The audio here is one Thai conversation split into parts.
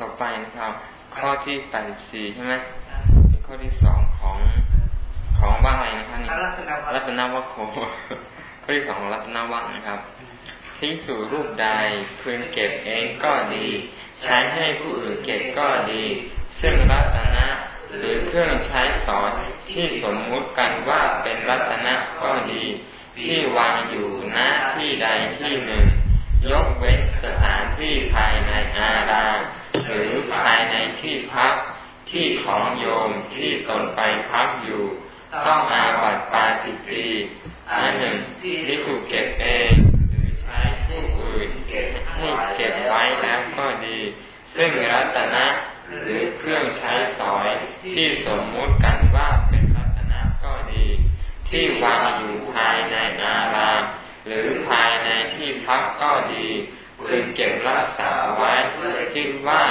ต่อไปนะครับ ข้อที่แปดสิบสี่ใช่ไหมเป็นข้อที่สองของของว่าอะไรนะครับนี่รัตนวัคโคข้อที่สองของรัตนวัคนะครับที่สู่รูปใดพึงเก็บเองก็ดี ใช้ให้ผู้อื่นเก็บก็ดี ซึ่งรัตนะหรือเครื่องใช้สอนที่สมมุติกันว่าเป็นรัตนะก็ดี ที่วางอยู่ณที่ใดที่หนึ่ง ยกเว้นสถานที่ภายในอาราม หรือภายในที่พักที่ของโยมที่ตนไปพักอยู่ ต้องอาบัตปาจิตตีอันหนึ่งที่ถูกเก็บเองหรือใช้ผู้อื่นเก็บให้เก็บไว้แล้วก็ดี ซึ่งรัตนะหรือเครื่องใช้สอยที่สมมุติกันว่าเป็นรัตนะก็ดี ที่วางอยู่ภายในอารามหรือภายในที่พักก็ดี พึงเก็บรักษาไว้คิดว่า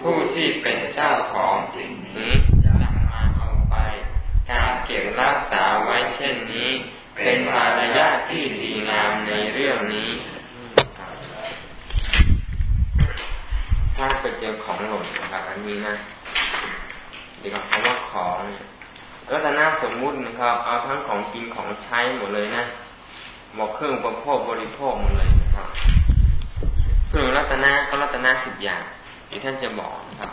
ผู้ที่เป็นเจ้าของสิ่งนี้จะนำมาเอาไป การเก็บรักษาไว้เช่นนี้ เป็นภารยาที่ดีงามในเรื่องนี้ถ้าไปเจอของหล่นนะครับอันนี้นะเดี๋ยวคำว่าของรัตนาสมมุตินะครับ เอาทั้งของกินของใช้หมดเลยนะบอกเครื่องประโภคบริโภคหมดเลยนะครับ คือรัตนาก็รัตนาสิบอย่างที่ท่านจะบอกนะครับ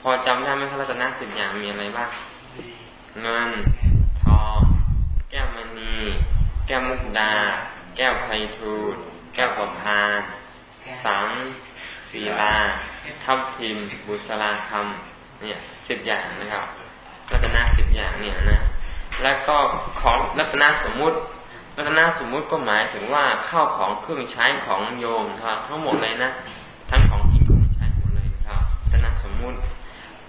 พอจำได้ไหมครับรัตนาสิบอย่างมีอะไรบ้างเงินทองแก้วมณีแก้วมุกดา แก้วไพทูลแก้วประพานสังศีลาทับทิม บุษราคำเนี่ยสิบอย่างนะครับ รัตนาสิบอย่างเนี่ยนะ แล้วก็ของรัตนาสมมุติ รัตนาสมมุติก็หมายถึงว่าข้าวของเครื่องใช้ของโยมครับทั้งหมดเลยนะ ทั้งของกินของใช้หมดเลยนะครับรัตนาสมมุติ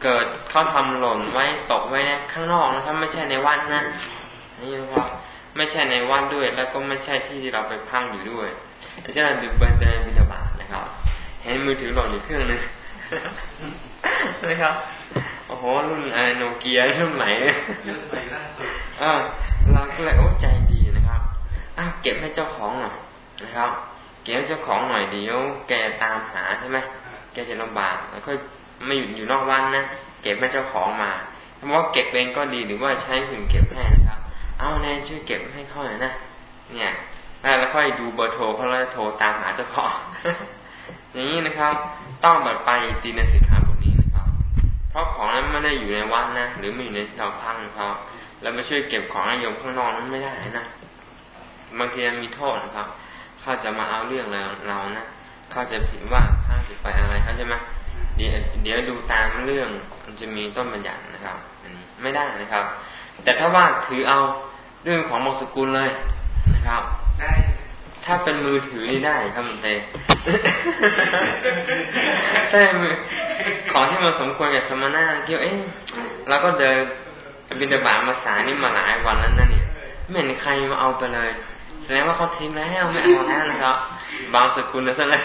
เกิดเขาทำหล่นไว้ตกไว้ข้างนอกนะครับไม่ใช่ในวัดนะนี่นะครับไม่ใช่ในวัดด้วย แล้วก็ไม่ใช่ที่เราไปพังอยู่ด้วยอาจารย์ดูเบนเดินบิดาบานะครับ เห็นมือถือหล่นอยู่เครื่องนึงนะครับโอ้โหรุ่นไอโนเกียรุ่นไหนเนี่ยรุ่นใหม่ล่าสุดอ่าเราก็เลยโอ้ใจดี อ้าเก็บให้เจ้าของหน่อยนะครับ เก็บให้เจ้าของหน่อยเดี๋ยวแกตามหาใช่ไหมแกจะลำบากแล้วค่อยไม่อยู่อยู่นอกวันนะเก็บให้เจ้าของมาเพราว่าเก็บเองก็ดีหรือว่าใช้คนเก็บให้นะครับ เอาแน่ช่วยเก็บให้เขาหน่อยนะเนี่ยแล้วค่อยดูเบอร์โทรเขาแล้วโทรตามหาเจ้าของอย่างนี้นะครับ ต้องบัดไปตีในสินค้าบทนี้นะครับ เพราะของนั้นไม่ได้อยู่ในวัดนะหรือไม่อยู่ในเราพังเขาแล้วไปช่วยเก็บของโยมข้างนอกนั้นไม่ได้นะ บางทีมีโทษนะครับ เขาจะมาเอาเรื่องเราเรานะเขาจะผิดว่าข้างจะไปอะไรเขาใช่ไหมเดี๋ยวเดี๋ยวดูตามเรื่องมันจะมีต้นบัญญัตินะครับไม่ได้นะครับ แต่ถ้าว่าถือเอาเรื่องของมสกุลเลยนะครับ ได้ถ้าเป็นมือถือนี่ได้ครับมันเตแต่มือของที่มันสมควรกับสมณะเกี่ยวเอ๊ะเราก็เดินบินบามาสานี่มาหลายวันแล้วนั่นเนี่ยไม่เห็นใครมาเอาไปเลย แสดงว่าเขาทิ้งแล้วไม่เอาแล้วนะครับ บางสกุลนะซะเลย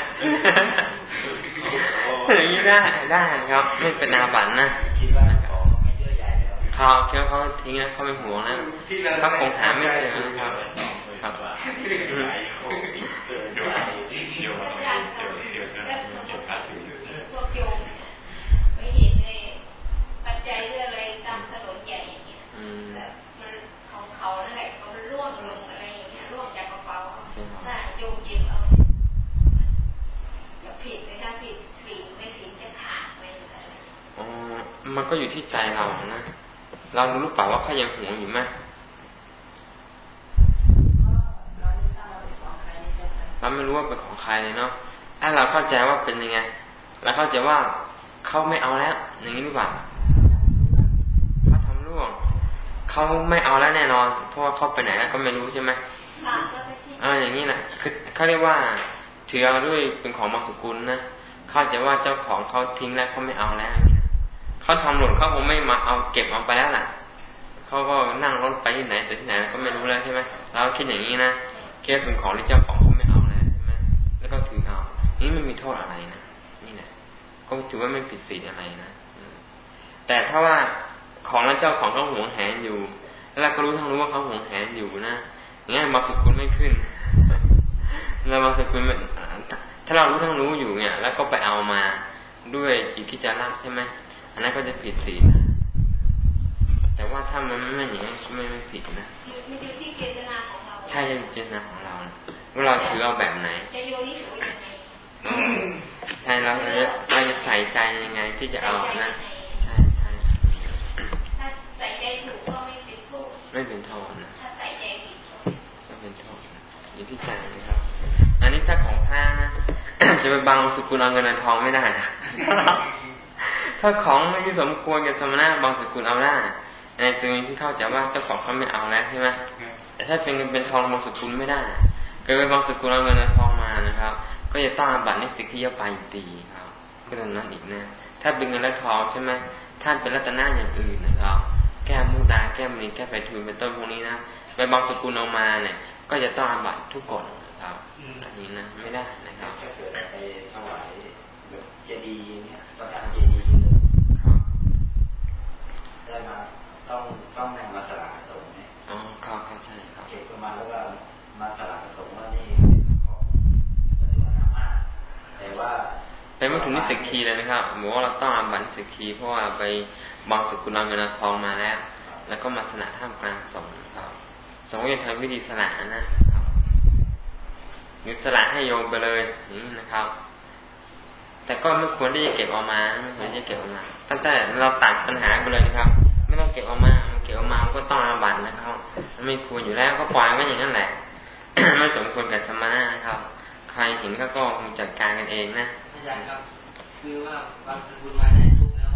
อย่างนี้ได้ได้ครับ ไม่เป็นอาบัตินะคิดว่าของไม่เยอะใหญ่แล้วเขาเคี้ยวเขาทิ้งแล้วเขาไม่ห่วงนะเขาคงหาไม่เจอนะครับครับพวกโยมไม่เห็นเลยปัจจัยเรื่องอะไรตามถนนใหญ่อย่างเงี้ยแบบมันของเขานั่นแหละเขาร่วงลงอะไร่วงจากกระเป๋าถ้าโยมเก็บเอาจะผิดไหมถ้าผิดผิดไม่ผิดจะขาดไหมอะไรอ๋อมันก็อยู่ที่ใจเรานะ เรารู้หรือเปล่าว่าเขายังห่วงอยู่ไหมเราไม่รู้ว่าเป็นของใครเลยเนาะถ้าเราเข้าใจว่าเป็นยังไงเราเข้าใจว่าเขาไม่เอาแล้ว อย่างนี้หรือเปล่าเขาทำร่วง เขาไม่เอาแล้วแน่นอน เพราะว่าเขาไปไหนแล้วก็ไม่รู้ใช่ไหม อ่าอย่างนี้แหละคือเขาเรียกว่าถือเอาด้วยเป็นของมรสกุลนะเข้าใจว่าเจ้าของเขาทิ้งแล้วเขาไม่เอาแล้วเขาทำหล่นเขาคงไม่มาเอาเก็บเอาไปแล้วล่ะเขาก็นั่งรถไปที่ไหนแต่ที่ไหนก็ไม่รู้แล้วใช่ไหมเราคิดอย่างนี้นะแค่เป็นของที่เจ้าของเขาไม่เอาแล้วใช่ไหมแล้วก็ถือเอานี่ไม่มีโทษอะไรนะนี่นะก็ถือว่าไม่ผิดศีลอะไรนะแต่ถ้าว่าของแล้วเจ้าของเขาหวงแหนอยู่ แล้วก็รู้ทั้งรู้ว่าเขาหวงแหนอยู่นะ อย่างนี้มาสุกุลไม่ขึ้นเรามาสุกุลถ้าเรารู้ทั้งรู้อยู่เนี่ย แล้วก็ไปเอามาด้วยจิตที่จะรักใช่ไหมอันนั้นก็จะผิดศีลแต่ว่าถ้ามันไม่อย่างนี้ไม่ไม่ผิดนะมันอยู่ที่เจตนาของเราใช่เจตนาของเราว่าเราถือเอาแบบไหนจะโยนิสูยังไงใช่เราจะเราจะใส่ใจยังไงที่จะเอานะใช่ใช่ถ้าใส่ใจถูกก็ไม่เป็นโทษไม่เป็นโทษนะถ้าใส่ใจผิดก็เป็นโทษ อยู่ที่ใจนะครับ อันนี้ถ้าของพระนะจะไปบังสุกุลเอาเงินทองไม่ได้ถ้าของไม่สมควรกับสมณะบางสกุลเอาได้ในตัวนี้ที่เข้าใจว่าเจ้าของเขาไม่เอาแล้วใช่ไหมแต่ถ้าเป็นเงินเป็นทองบางสกุลไม่ได้เกิดไปบางสกุลเอาเงินทองมานะครับ ก็จะต้องบัตรนิสิกที่จะไปตีครับก็ดังนั้นอีกนะ ถ้าเป็นเงินและทองใช่ไหมท่านเป็นรัตนาอย่างอื่นนะครับ แก้มุดาแก้มณีแก้ไปทูลเป็นต้นพวกนี้นะไปบางสกุลเอามาเนี่ย ก็จะต้องบัตรทุกกฎนะครับอันนี้นะไม่ได้นะครับถ้าเกิดไปถวายแบบเจดีย์เนี่ยประดับเจดีย์ได้มาต้องต้องนำมาสลากกระสงเนี่ยอ๋อครับครับใช่ครับเก็บมาแล้วก็มาสลากกระสงว่านี่ของสตุนามาแต่ว่าเป็นไม่ถึงนิสกีเลยนะครับบอกว่าเราต้องอาบันสกีเพราะว่าไปบางสกุลเงินทองมาแล้ว แล้วก็มาสนะท่ามกลางสงฆ์ครับ สงฆ์จะทำวิธีสละนะครับยึดสละให้โยมไปเลยนี่นะครับ แต่ก็ไม่ควรที่จะเก็บออกมาไม่ควรที่จะเก็บออกมา ตั้งแต่เราตัดปัญหาไปเลยนะครับ ไม่ต้องเก็บออกมาเก็บออกมาก็ต้องอาบัตนะครับไม่ควรอยู่แล้วก็ปล่อยไว้อย่างนั้นแหละไม่สมควรกับสมณะนะครับ ใครเห็นก็ก็คงจัดการกันเองนะอาจารย์ครับ คือว่าบางสกุลมาได้ทุกแล้ว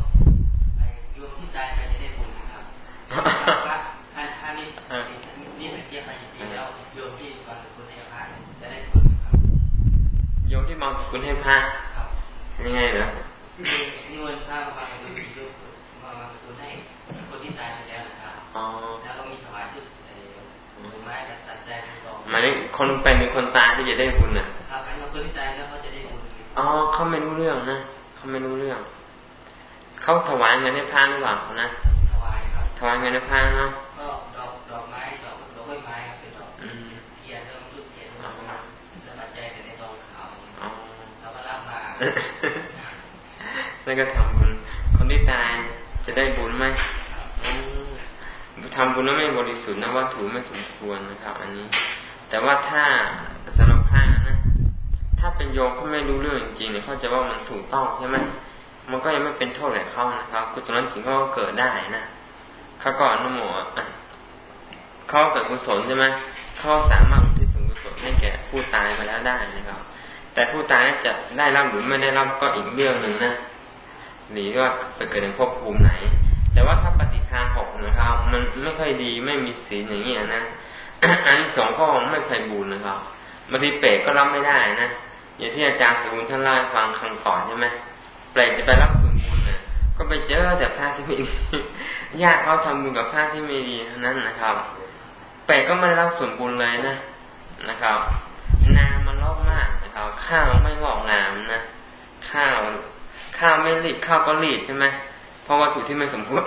ไอ้โยมที่ตายไปจะได้บุญนะครับ ถ้าถ้านี่นี่เทียบไปจริงแล้วโยมที่บางสกุลให้พระจะได้บุญครับโยมที่บางสกุลให้พระยังไงเหรอนิมนต์พระมาบางสกุลโยมมาบางสกุลให้คนที่ตายไปแล้วนะครับแล้วก็มีถวายชุดไม้ตัดแจงต่อหมายคนเป็นหรือคนตายที่จะได้บุญน่ะครับไอ้คนที่ตายแล้วเขาจะได้บุญอ๋อเขาไม่รู้เรื่องนะเขาไม่รู้เรื่องเขาถวายเงินให้พระหรือเปล่านะถวายครับถวายเงินให้พระเนาะ แล้วก็ทำบุญ คนที่ตายจะได้บุญไหมทำบุญแล้วไม่บริสุทธิ์นะวัตถุไม่สมควรนะครับ อันนี้ แต่ว่าถ้าสารภาพนะ ถ้าเป็นโยมเขาไม่รู้เรื่องจริงๆเนี่ยเขาจะว่ามันถูกต้องใช่ไหมมันก็ยังไม่เป็นโทษแก่เขานะครับกุศลนั้นถึงก็เกิดได้นะเขาก็อนุโมทเขาเกิดกุศลใช่ไหมเขาสามารถที่ส่งกุศลให้แก่ผู้ตายไปแล้วได้นะครับ แต่ผู้ตายจะได้รับหรือไม่ได้รับก็อีกเรื่องหนึ่งนะหรือว่าไปเกิดในภพภูมิไหน แต่ว่าถ้าปฏิทานหกนะครับ มันไม่ค่อยดีไม่มีศีลอย่างนี้นะอันสองข้อไม่เคยบูญนะครับบางทีเปรตก็รับไม่ได้นะอย่างที่อาจารย์สุนท่านเล่าฟังครั้งก่อนใช่ไหมเปรตจะไปรับส่วนบุญนะก็ไปเจอแต่พระที่ไม่ดีญาติเขาทำบุญกับพระที่ไม่ดีเท่านั้นนะครับเปรตก็ไม่ได้รับส่วนบุญเลยนะนะครับ นามันรอบมาก นะครับข้าวไม่งอกงามนะข้าวข้าวไม่รีดข้าวก็รีดใช่ไหมเพราะวัตถุที่ไม่สมควร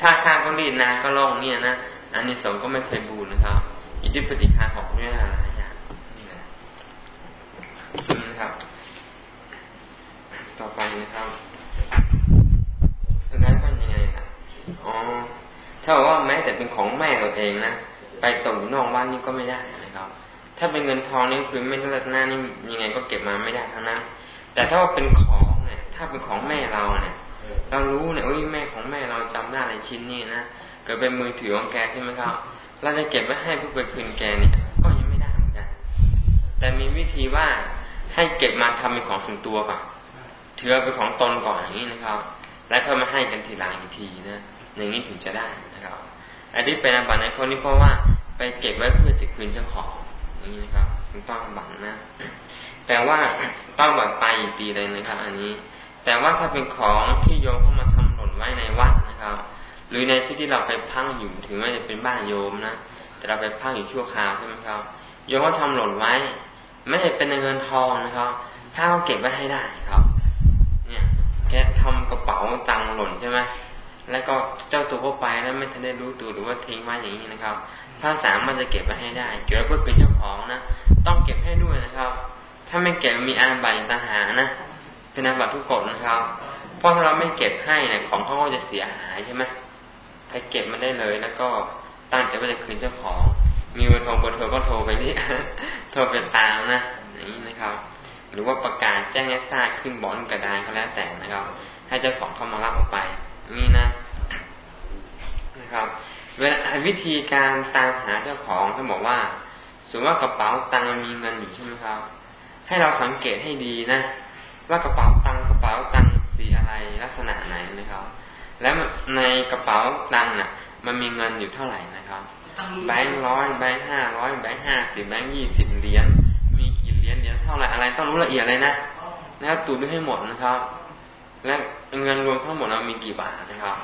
ถ้าข้าวก็รีดนาก็ล่องเนี่ยนะอันนี้สงก็ไม่เคยบูรนะครับ อิทธิปฏิฆาของเรื่องอะไรอย่างนี่นะนะครับ ต่อไปนะครับนั้นก็ยังไงครับอ๋อถ้าว่าแม้แต่เป็นของแม่เราเองนะไปตกอยู่นอกบ้านนี่ก็ไม่ได้นะครับ ถ้าเป็นเงินทองนี่คือไม่ได้หน้านี่ยังไงก็เก็บมาไม่ได้ทั้งนั้น แต่ถ้าว่าเป็นของเนี่ยถ้าเป็นของแม่เราเนี่ยเรารู้เนี่ยโอ้ยแม่ของแม่เราจำได้ในชิ้นนี้นะเกิดเป็นมือถือของแกใช่ไหมครับ เราจะเก็บไว้ให้เพื่อไปคืนแกเนี่ย ก็ยังไม่ได้เหมือนกันแต่มีวิธีว่าให้เก็บมาทำเป็นของส่วนตัวก่อนถือเป็นของตนก่อนอย่างนี้นะครับ แล้วค่อยมาให้กันทีหลังอีกทีนะอย่างนี้ถึงจะได้นะครับอันนี้เป็นอาบัติในคนนี้เพราะว่าไปเก็บไว้เพื่อจะคืนเจ้าของ นี้นะครับต้องบังนะ แต่ว่าต้องบัดไปอีกตีเลยนะครับ อันนี้ แต่ว่าถ้าเป็นของที่โยมเข้ามาทำหล่นไว้ในวัดนะครับ หรือในที่ที่เราไปพักอยู่ถึงแม้จะเป็นบ้านโยมนะแต่เราไปพักอยู่ชั่วคราวใช่ไหมครับโยมเขาทาหล่นไว้ ไม่ใช่เป็นเงินทองนะครับ ถ้าเขาเก็บไว้ให้ได้ครับ เนี่ยแกทำกระเป๋าตังหล่นใช่ไหมแล้วก็เจ้าตัวก็ไปแล้วไม่ทันได้รู้ตัวหรือว่าทิ้งไว้อย่างนี้นะครับ ถ้าสามารถจะเก็บไว้ให้ได้ เก็บไว้เพื่อเป็นเจ้าของนะ ต้องเก็บให้ด้วยนะครับ ถ้าไม่เก็บมีอาบัติตาหานะ เป็นอาบัติทุกกฎนะครับ เพราะถ้าเราไม่เก็บให้เนี่ยของเขาก็จะเสียหายใช่ไหมถ้าเก็บมันได้เลย แล้วก็ตั้งใจว่าจะคืนเจ้าของ มีเบอร์โทรเบอร์โทรก็โทรไปนี่โทรไปตามนะอย่างนี้นะครับ หรือว่าประกาศแจ้งให้ทราบขึ้นบอลกระดานก็แล้วแต่นะครับ ให้เจ้าของเข้ามารับออกไป นี่นะ นะครับ เวลาวิธีการตามหาเจ้าของเขาบอกว่าสมมติว่ากระเป๋าตังค์มีเงินอยู่ใช่ไหมครับ ให้เราสังเกตให้ดีนะ ว่ากระเป๋าตังค์กระเป๋าตังค์สีอะไรลักษณะไหนนะครับ แล้วในกระเป๋าตังค์น่ะ มันมีเงินอยู่เท่าไหร่นะครับแบงค์ร้อยแบงค์ห้าร้อยแบงค์ห้าสิบแบงค์ยี่สิบเหรียญมีกี่เหรียญเหรียญเท่าไหร่อะไรต้องรู้ละเอียดเลยนะแล้วตูดด้วยให้หมดนะครับ และเงินรวมทั้งหมดเรามีกี่บาทนะครับ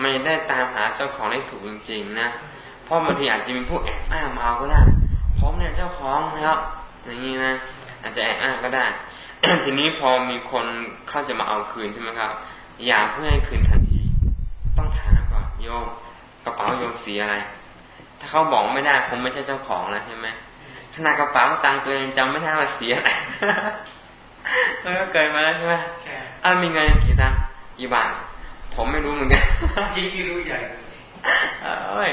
ไม่ได้ตามหาเจ้าของได้ถูกจริงๆนะเพราะบางทีอาจจะมีผู้แอบอ้างมาก็ได้ผมเนี่ยเจ้าของนะครับอย่างนี้นะอาจจะแอบอ้างก็ได้ ทีนี้พอมีคนเข้าจะมาเอาคืนใช่ไหมครับ อยากเพื่อให้คืนทันที ต้องถามก่อนโยมกระเป๋าโยมสีอะไร ถ้าเขาบอกไม่ได้คงไม่ใช่เจ้าของแล้วใช่ไหมขนาดกระเป๋าตังตัวเองจำไม่ได้ว่าสีอะไรมันก็เกิดมาแล้วใช่ไหมอ้ามีเงินกี่ตังกี่บาท ผมไม่รู้เหมือนกันยิ่งรู้ใหญ่เอ้ย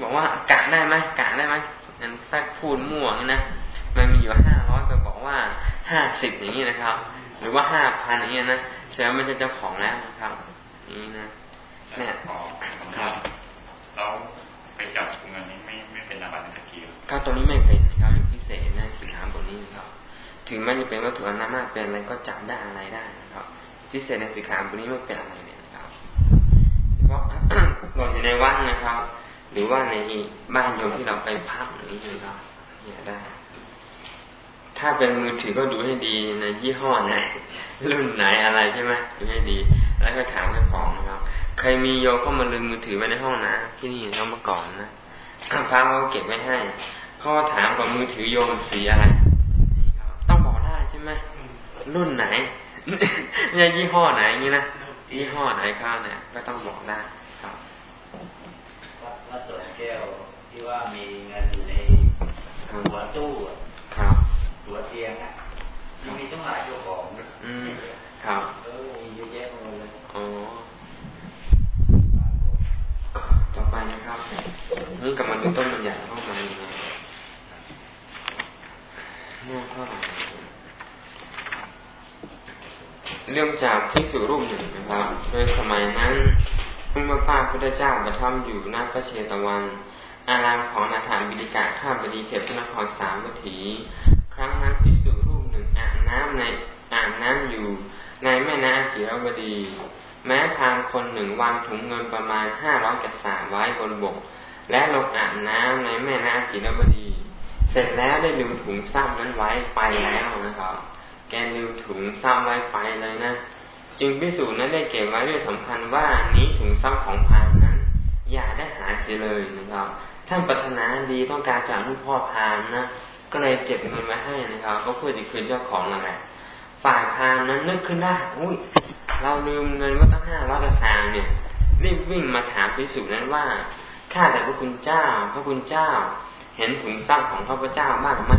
บอกว่ากะได้ไหมกะได้ไหมนั่นสักพูดมั่วนะมันมีอยู่ห้าร้อยไปบอกว่าห้าสิบอย่างนี้นะครับ หรือว่าห้าพันอย่างนี้นะแสดงว่าไม่ใช่เจ้าของแล้วนะครับนี่นะเนี่ยครับเราไปจับเงินนี้ไม่ไม่เป็นอาบัติสกีก็ตัวนี้ไม่เป็นครับพิเศษนะสินค้าบทนี้นะครับ ถึงแม้จะเป็นวัตถุอนามาเป็นอะไรก็จับได้อะไรได้นะครับพิเศษในสินค้าบทนี้ไม่เป็นอะไรเนี่ย เพราะเราอยู่ในวัดนะครับ หรือว่าในบ้านโยมที่เราไปพักอย่างนี้นะครับเนี่ยได้ ถ้าเป็นมือถือก็ดูให้ดีในยี่ห้อไหนรุ่นไหนอะไรใช่ไหมดูให้ดี แล้วก็ถามเจ้าของนะครับเคยมีโยมก็มาลืมมือถือไว้ในห้องนะที่นี่เขามาก่อนนะพระเขาเก็บไว้ให้เขาถามว่ามือถือโยมสีอะไรต้องบอกได้ใช่ไหมรุ่นไหนเนี่ยยี่ห้อไหนอย่างนี้นะยี่ห้อไหนข้าวเนี่ยก็ต้องบอกได้ ครับวัดสวนแก้วที่ว่ามีเงินอยู่ในหัวตู้ครับหัวเตียงอะมีต้องหลายเจ้าของอืมครับเออมีเยอะแยะเลยอ๋อต่อไปนะครับนี่กลับมาดูต้นมันใหญ่เข้ามาเนี่ยเท่าไหร่เรื่องจากพิสุรูปหนึ่งนะครับโดยสมัยนั้น พุ่งพระพาพุทธเจ้าประทับอยู่หน้าพระเชตวัน อารามของนาถานบิดิกาข้าบดีเขตพระนครสามวัถี ครั้งนั้นพิสุรูปหนึ่งอาบน้ำในอาบน้ำอยู่ในแม่น้ำจิรวดี แม้ทางคนหนึ่งวางถุงเงินประมาณห้าร้อยกระสาไว้บนบก และลงอาบน้ำในแม่น้ำจิรวดี เสร็จแล้วได้ลืมถุงซ้ำนั้นไว้ไปแล้วนะครับ แกลืมถุงซ้ำไว้ไปเลยนะ จึงพิสูจน์นั้นได้เก็บไว้ด้วยสำคัญว่านี้ถุงซ้ำของพานนั้น อย่าได้หาเสียเลยนะครับ ท่านปรารถนาดีต้องการจากลูกพ่อพานนะก็เลยเก็บเงินไว้ให้นะครับ ก็เพื่อจะคืนเจ้าของนั่นแหละฝ่ายพานนั้นนึกขึ้นได้อุ้ยเราลืมเงินว่าตั้งห้าร้อยกระสาเนี่ยรีบวิ่งมาถามพิสูจน์นั้นว่าข้าแต่พระคุณเจ้า พระคุณเจ้า เห็นถุงซ้ำของพระพเจ้าบ้างไหม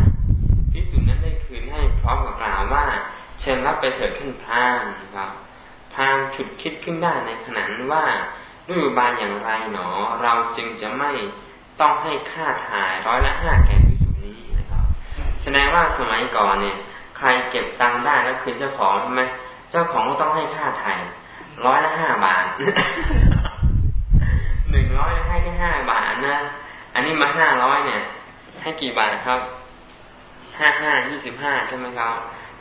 พิสุนั้นได้คืนให้พร้อมกับกล่าวว่า เชิญรับไปเถิดขึ้นพานนะครับ พานฉุดคิดขึ้นได้ในขณะนั้นว่าด้วยบานอย่างไรหนอ เราจึงจะไม่ต้องให้ค่าถ่ายร้อยละห้าแก่พิสุนี้นะครับแสดงว่าสมัยก่อนเนี่ย ใครเก็บตังค์ได้แล้วคืนเจ้าของใช่ไหมเจ้าของก็ต้องให้ค่าถ่ายร้อยละห้าบาทหนึ่งร้อยให้แค่ห้าบาทนะ อันนี้มาห้าร้อยเนี่ย ให้กี่บาทครับห้าห้ายี่สิบห้าใช่ไหมครับ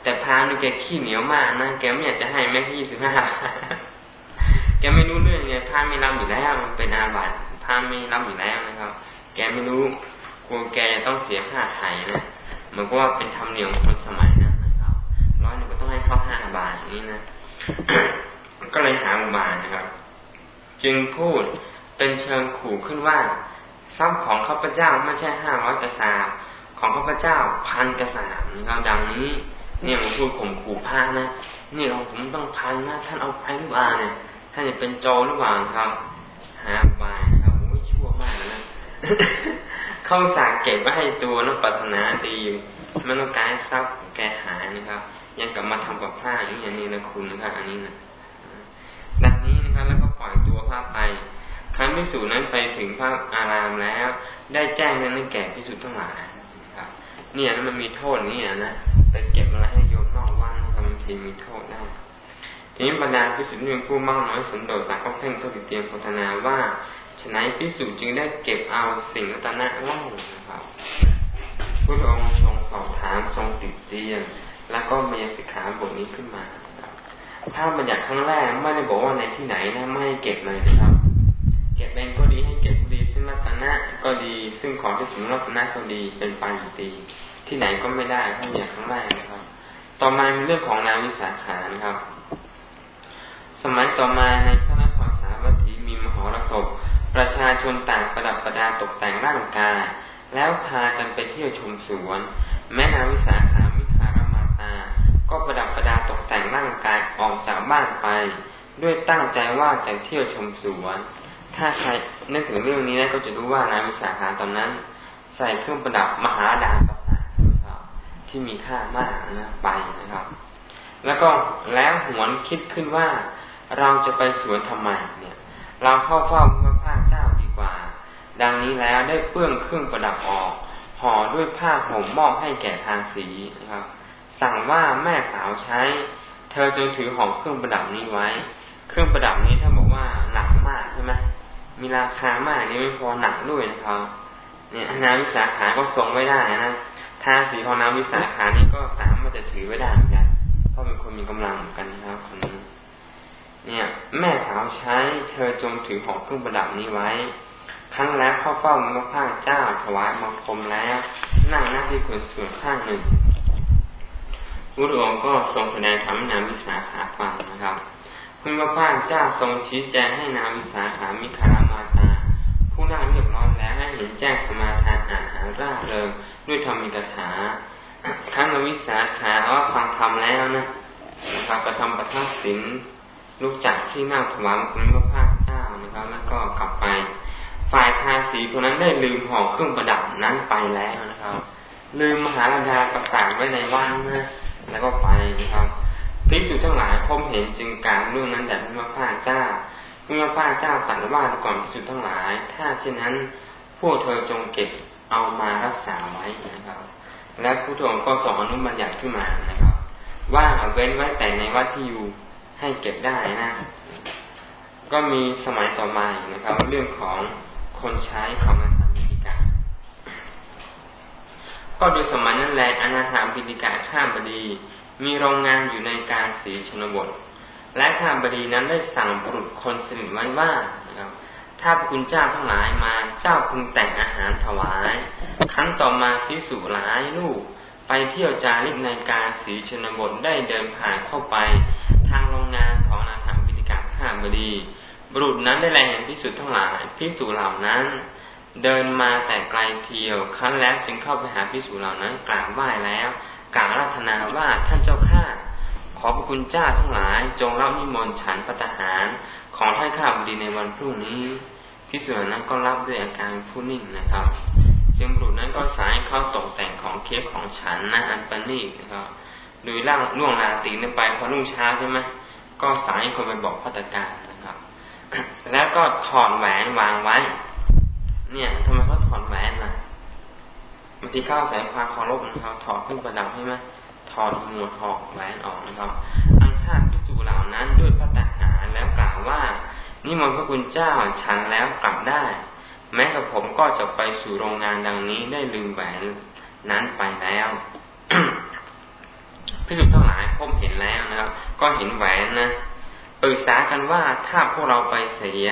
แต่พานี่แกขี้เหนียวมากนะแกไม่อยากจะให้แม่ที่ยี่สิบห้าแกไม่รู้เรื่องไงพาไม่รับอยู่แล้วมันเป็นอาบัติพาไม่รับอยู่แล้วนะครับ แกไม่รู้กลัวแกจะต้องเสียค่าไถ่นะเหมือนกับว่าเป็นธรรมเนียมคนสมัยนั้นนะครับร้อยหนึ่งก็ต้องให้เขาห้าบาทอย่างนี้นะก็เลยหาอุบายนะครับ จึงพูดเป็นเชิงขู่ขึ้นว่าทรัพย์ของข้าพเจ้าไม่ใช่ห้าร้อยกระสาบของพระพุทธเจ้าพันกระสาบนะครับดังนี้ เนี่ยผมพูดข่มขู่พระนะนี่เราผมต้องพันนะท่านเอาไปหรือเปล่าเนี่ยท่านจะเป็นโจหรือเปล่าครับหาบายครับผมไม่ชั่วมากนะเข้าสากเก็บไว้ให้ตัวแล้วปรารถนาดีอยู่ไม่ต้องการทรัพย์แกหายนะครับ ยังกลับมาทำกับผ้าอย่างนี้นะคุณนะครับอันนี้นะดังนี้นะครับแล้วก็ปล่อยตัวผ้าไปครั้นพิสูจนั้นไปถึงพระอารามแล้ว ได้แจ้งนั้นแก่พิสูจน์ทั้งหลายครับ เนี่ยมันมีโทษนี่นะ ไปเก็บอะไรให้โยมนอกว่างทำทีมีโทษได้ทีนี้บรรดาพิสุทธิ์นี่ผู้มากน้อยสันโดษต่างก็เพ่งโทษติเตียงโพธนาว่าฉนัยพิสูจน์จึงได้เก็บเอาสิ่งรัตนะเล่านะครับพระองค์ทรงสอบถามทรงติดเตียง แล้วก็มีสิกขาบทนี้ขึ้นมาถ้าบัญญัติครั้งแรกไม่ได้บอกว่าในที่ไหนนะไม่เก็บเลยนะครับ เก็บเองก็ดีให้เก็บดีซึ่งรัตนะก็ดี ซึ่งของที่สมรัตนะก็ดีเป็นปาจิตี ที่ไหนก็ไม่ได้ถ้าอย่างครั้งแรกนะครับ ต่อมาเรื่องของนางวิสาขานะครับ สมัยต่อมาในพระนครสาวัตถีมีมหรสพประชาชนต่างประดับประดาตกแต่งร่างกายแล้วพากันไปเที่ยวชมสวน แม่นางวิสาขามิคารมาตา ก็ประดับประดาตกแต่งร่างกายออกจากบ้านไป ด้วยตั้งใจว่าจะเที่ยวชมสวน ถ้าใครนึกถึงเรื่องนี้นะก็จะรู้ว่านางวิสาขาตอนนั้น ใส่เครื่องประดับมหาดาประสา ที่มีค่ามากนะไปนะครับ แล้วก็แล้วหวนคิดขึ้นว่าเราจะไปสวนทำไมเนี่ย เราเข้าเฝ้าพระพาเจ้าดีกว่า ดังนี้แล้วได้เปื้องเครื่องประดับออกห่อด้วยผ้าห่มมอบให้แก่ทางสีนะครับ สั่งว่าแม่สาวใช้ เธอจงถือห่อเครื่องประดับนี้ไว้ เครื่องประดับนี้ถ้าบอกว่าหนักมากใช่ไหมมีราคามากนี่ไม่พอหนักด้วยนะครับ เนี่ยนาวิสาขาก็ทรงไม่ได้นะ ทาสีของนาวิสาขานี้ก็สามารถจะถือไว้ได้เหมือนกันเพราะเป็นคนมีกำลังเหมือนกันนะครับคนนี้เนี่ย แม่สาวใช้เธอจงถือของเครื่องประดับนี้ไว้ ครั้งแล้วเข้าเฝ้าพระพาเจ้าถวายมังคมแล้ว นั่งหน้าที่ควรส่วนข้างหนึ่งพระองค์ก็ทรงแสดงธรรมนามวิสาขาฟังนะครับ พระพาเจ้าทรงชี้แจงให้นามวิสาขามิคารมาตา ผู้นั่งเรียบร้อยแล้วให้เห็นแจ้งสมาทานอ่านหาร่าเริงด้วยธรรมิกถาครั้งวิสาขาว่าฟังธรรมแล้วนะนะครับประทำประทับสินลุกจากที่นั่งถวายคุณพระภาคเจ้านะครับ แล้วก็กลับไป ฝ่ายทาสีคนนั้นได้ลืมห่อเครื่องประดับนั้นไปแล้วนะครับ ลืมมหาราชาประกาศไว้ในว่านนะแล้วก็ไปนะครับพิสุทั้งหลายพบเห็นจึงการเรื่องนั้นแด่พระภาคเจ้า พระภาเจ้าตรัสว่าก่อนพิสุทั้งหลาย ถ้าเช่นนั้นพวกเธอจงเก็บเอามารักษาไว้นะครับ และผู้ทรงก็สอนอนุบัญญัติขึ้นมานะครับ ว่าเว้นไว้แต่ในวัดที่อยู่ให้เก็บได้นะ ก็มีสมัยต่อมานะครับ เรื่องของคนใช้ของอนาถาบิดิกาก็โดยสมัยนั้นแหละอนาถาบิดิกาข้ามบดี มีโรงงานอยู่ในการสีชนบท และข้าบดีนั้นได้สั่งบุรุษคนสนิทไว้ว่านะครับถ้าคุณเจ้าทั้งหลายมาเจ้าพึงแต่งอาหารถวาย ครั้นต่อมาพิสูหลายลูก ไปเที่ยวจาริกในการสีชนบทได้เดินผ่านเข้าไป ทางโรงงานของนาถาปิกาข้าบดี บุรุษนั้นได้แลเห็นพิสุทั้งหลายพิสุเหล่านั้น เดินมาแต่ไกลเที่ยวครั้นแล้วจึงเข้าไปหาพิสุเหล่านั้นกราบไหว้แล้วกล่าวรัตนาว่าท่านเจ้าข้า อพระคุณเจ้าทั้งหลายจงเล่านิมนต์ฉันปตหาร ของท่านข้าบดีในวันพรุ่งนี้พิสุนั้นก็รับด้วยอาการผู้นิ่งนะครับจึงบุรุษนั้นก็สายเข้าตกแต่งของเค้กของฉันนะอันประณีตนะครับโดยล่างล่วงลาตีนไปพอรุ่งเช้าใช่ไหมก็สายคนไปบอกพัตการนะครับ แล้วก็ถอดแหวนวางไว้ เนี่ยทำไมเขาถอดแหวนล่ะบางทีเข้าใส่ความเคารพนะครับถอดขึ้นประดับใช่ไหม อดหมวดถอดแหวนออกนะครับ อังคาพิสูเหล่านั้นด้วยพระตาหารแล้วกล่าวว่านี่มนพระคุณเจ้าฉันแล้วกลับได้ แม้กับผมก็จะไปสู่โรงงานดังนี้ได้ลืมแหวนนั้นไปแล้วพิสุทั้งหลายพบเห็นแล้วนะครับ ก็เห็นแหวนนะปรึกษากันว่าถ้าพวกเราไปเสีย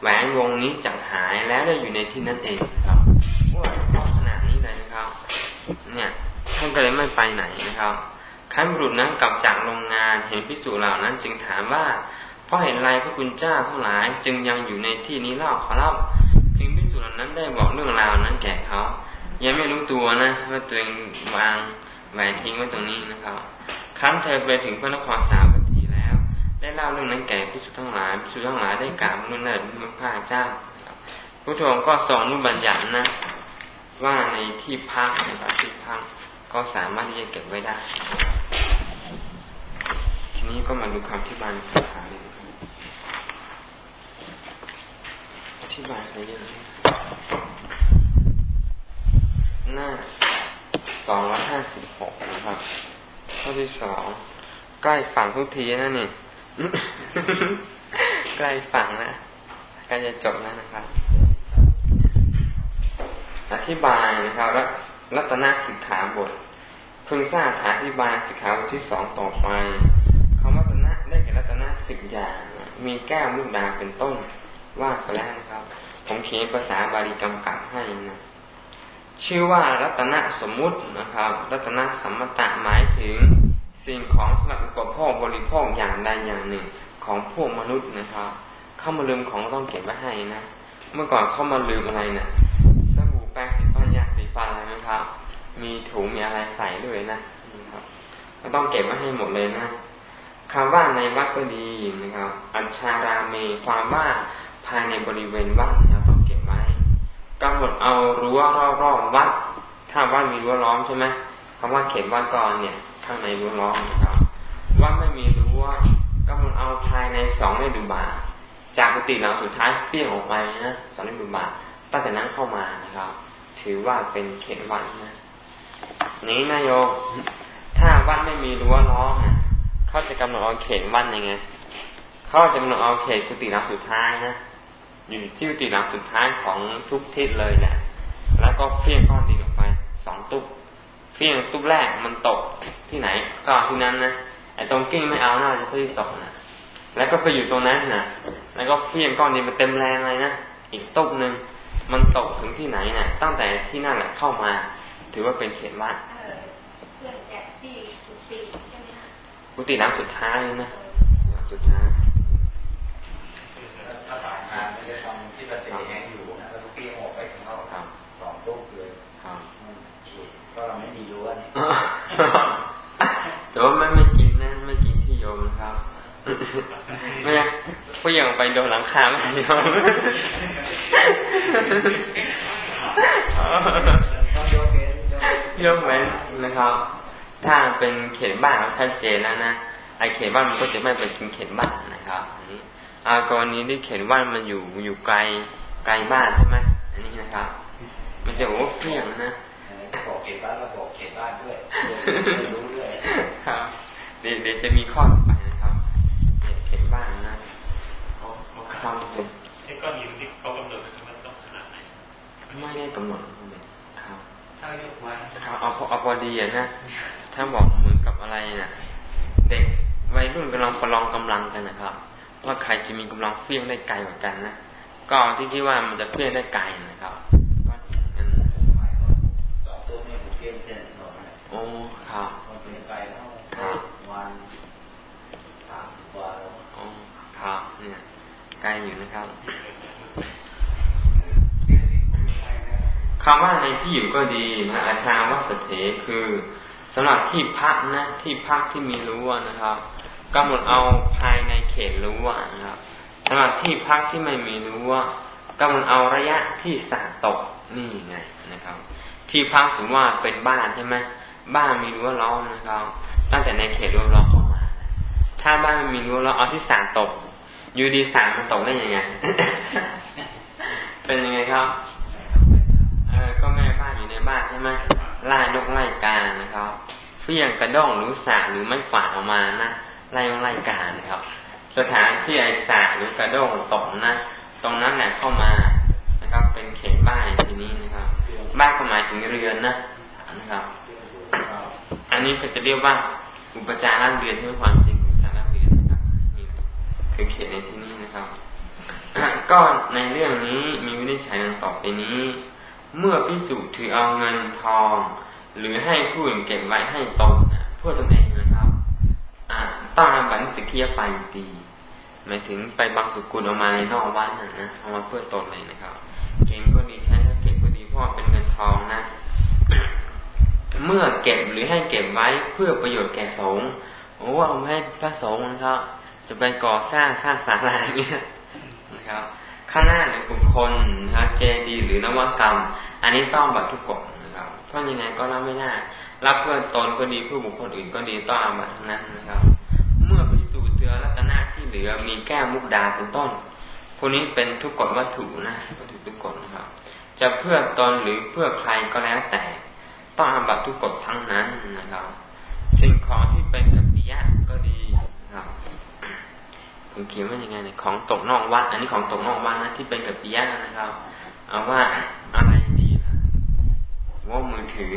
แหวนวงนี้จะหายแล้วได้อยู่ในที่นั้นเองครับว่าเพราะขนาดนี้เลยนะครับ เนี่ย ท่านก็เลยไม่ไปไหนนะครับขั้นบุรุษนั้นกลับจากโรงงานเห็นพิสูจเหล่านั้น จึงถามว่าเพราะเห็นไรพระคุณเจ้าทั้งหลาย จึงยังอยู่ในที่นี้เล่าขอเล่าจึงพิสูจเหล่านั้นได้บอกเรื่องราวนั้นแก่เขายังไม่รู้ตัวนะว่าตัวเองวางแหวนทิ้งไว้ตรงนี้นะครับครั้นเธอไปถึงพระนครสาวัตถีแล้ว ได้เล่าเรื่องนั้นแก่พิสุทั้งหลายพิสุทั้งหลายได้กล่าวเรื่องนั้นพระพาเจ้าพระองค์ก็สอนนุบัญญัตินะ ว่าในที่พักนะครับที่พัก ก็สามารถที่จะเก็บไว้ได้ ทีนี้ก็มาดูคำที่บานสังขาเลยอธิบายไปเยอะหน้าสองร้อยห้าสิบหกนะครับ ข้อที่สองใกล้ฝั่งทุกทีนะนี่ ใกล้ฝั่งนะใกล้จะจบแล้วนะครับ อธิบายนะครับ รัตนสิกขาบทเพิ่งทราบอธิบายสิกขาบทที่สองต่อไปคำว่ารัตนะได้แก่รัตนะสิบอย่าง มีแก้วลูกดาเป็นต้น ว่าไปแล้วนะครับ ผมเขียนภาษาบาลีกำกับให้นะชื่อว่ารัตนะสมมุตินะครับ รัตนะสัมมตะหมายถึง สิ่งของสำหรับอุปโภคบริโภคอย่างใดอย่างหนึ่งของพวกมนุษย์นะครับ เข้ามาลืมของต้องเก็บไว้ให้นะ เมื่อก่อนเข้ามาลืมอะไรนะ่ะสบู่แป้ง ฟันยาสีฟันอะไรนะครับ มีถุงมีอะไรใส่ด้วยนะนะครับก็ต้องเก็บไว้ให้หมดเลยนะคำว่าในวัดก็ดีนะครับ อัญชาราเมความว่าภายในบริเวณวัดนะต้องเก็บไว้กำหนดเอารั้วรอบๆวัด ถ้าวัดมีรั้วล้อมใช่ไหมคำว่าเขตวัดก่อนเนี่ย ข้างในรั้วล้อมนะครับวัดไม่มีรั้วกำหนดเอาภายในสองฤดูบาจากกุฏิหลังสุดท้ายเปี้ยงออกไปนะสองฤดูบาตั้งแต่นั้นเข้ามานะครับ ถือว่าเป็นเขตวัดนะนี้นายโยถ้าวัดไม่มีรั้วล้อมเนี่ยเขาจะกำหนดเอาเขตวัดยังไงเขาจะกำหนดเอาเขตกุฏิหลังสุดท้ายนะอยู่ที่กุฏิหลังสุดท้ายของทุกทิศเลยแหละแล้วก็เฟี้ยงก้อนดินออกไปสองตุ๊บเฟี้ยงตุ๊บแรกมันตกที่ไหน ก็ที่นั้นนะไอ้ตรงกิ้งไม่เอาหน้าจะเพื่อตกนะแล้วก็ไปอยู่ตรงนั้นนะแล้วก็เฟี้ยงก้อนดินมาเต็มแรงเลยนะอีกตุ๊บหนึ่ง มันตกถึงที่ไหนนะ่ะ ตั้งแต่ที่นั่นแหละเข้ามา ถือว่าเป็นเขตวัดกุฏิหลังสุดท้ายนะหลังสุดท้ายถ้าผ่านมาไม่ได้ทำที่ประเทศแห้งอยู่นะแล้วทุกปีออกไปข้างนอกครับสองตู้เลยครับก็เราไม่มีรั้วนี่แต่ว่าไม่ไม่กินนะไม่กินที่โยมครับไม่ผู้ยังไปโดนหลังคาไม่โยม ยกเว้นนะครับ ถ้าเป็นเขตบ้านชัดเจนแล้วนะไอเขตบ้านมันก็จะไม่ไปกินเขตบ้านนะครับอันนี้อากรณีที่เขียนว่ามันอยู่อยู่ไกลไกลบ้านใช่ไหมอันนี้นะครับ มันจะโอ้เพี้ยงนะบอกเขตบ้านเราบอกเขตบ้านด้วยรู้ด้วยครับเดี๋ยวเดี๋ยวจะมีข้อต่อไปนะครับเขตบ้านนะเขาเขาทำเป็น ไม่ได้กำหนดครับถ้ายกไว้ครับเอาเอาพอดีนะถ้าบอกเหมือนกับอะไรน่ะเด็กวัยรุ่นกำลังประลองกำลังกันนะครับว่าใครจะมีกำลังเฟี้ยงได้ไกลกว่ากันนะก็ที่คิดว่ามันจะเฟี้ยงได้ไกลนะครับก็งั้นสองตัวนี้มันเฟี้ยงเส้นโอ้ครับมันเป็นไกลแล้วครับวันสามวันโอ้ครับเนี่ยไกลอยู่นะครับ คำว่าในที่อยู่ก็ดีนะอาชาวัสเถคือสำหรับที่พักนะที่พักที่มีรั้วนะครับกำหนดเอาภายในเขตรั้วนะครับสำหรับที่พักที่ไม่มีรั้วกำหนดเอาระยะที่สาตกนี่ไงนะครับ ที่พักถือว่าเป็นบ้านใช่ไหมบ้านมีรั้วล้อมนะครับ ตั้งแต่ในเขตรั้วล้อมเข้ามา ถ้าบ้านมีรั้วล้อมเอาที่สาตก อยู่ดีสามันตกได้ยังไง เป็นยังไงครับ บ้านใช่ไหมไล่นกไล่กานะครับเฟี้ยงกระด้งหรือสาหรือไม่ฝาดออกมานะไล่ไล่การนะครับ สถานที่ไอสาหรือกระโดงตกนะตรงนั้นแหละเข้ามานะครับ เป็นเขตบ้านทีนี้นะครับ บ้านก็หมายถึงเรือนนะนะครับ อันนี้ก็จะเรียกว่าอุปจาระเรือนที่ความจริงอุปจาระเรือนนะครับนี่คือเขตในที่นี้นะครับ ก็ในเรื่องนี้มีวินิจฉัยต่อไปนี้ เมื่อพิสูจน์ถือเอาเงินทอง หรือให้ผู้อื่นเก็บไว้ให้ตนเพื่อตนเองต้องอาบัตสิกียไปดีหมายถึงไปบางสุกุลออกมาในนอกวัดนะนะเอามาเพื่อตนเลยนะครับ เก่งก็ดีใช้เก่งก็ดีเพราะเป็นเงินทองนะ เมื่อเก็บหรือให้เก็บไว้เพื่อประโยชน์แก่สงฆ์โอ้เอาให้พระสงฆ์นะครับจะไปก่อสร้างสร้างศาลาเนี่ยนะครับ ข้างหน้าหรือบุคคลนะเจดีหรือนวัตกรรม อันนี้ต้องบัตรทุกกฎนะครับ เพราะยังไงก็รับไม่ได้รับเพื่อตนก็ดีเพื่อบุคคลอื่นก็ดีต้องอาบัตทั้งนั้นนะครับ เมื่อพิสูสือมีแก้วมุกดาเป็นต้นพวกนี้เป็นทุกกฎวัตถุนะวัตถุทุกกฎนะครับ จะเพื่อตนหรือเพื่อใครก็แล้วแต่ต้องอาบัตทุกกฎทั้งนั้นนะครับ สิ่งของที่เป็นกัปปิยะ เขียนว่ายังไงเนี่ยของตกนอกวัด อันนี้ของตกนอกวัดนะที่เป็นกัปปิยะนะครับ เอาว่าอะไรดีนะว่ามือถือ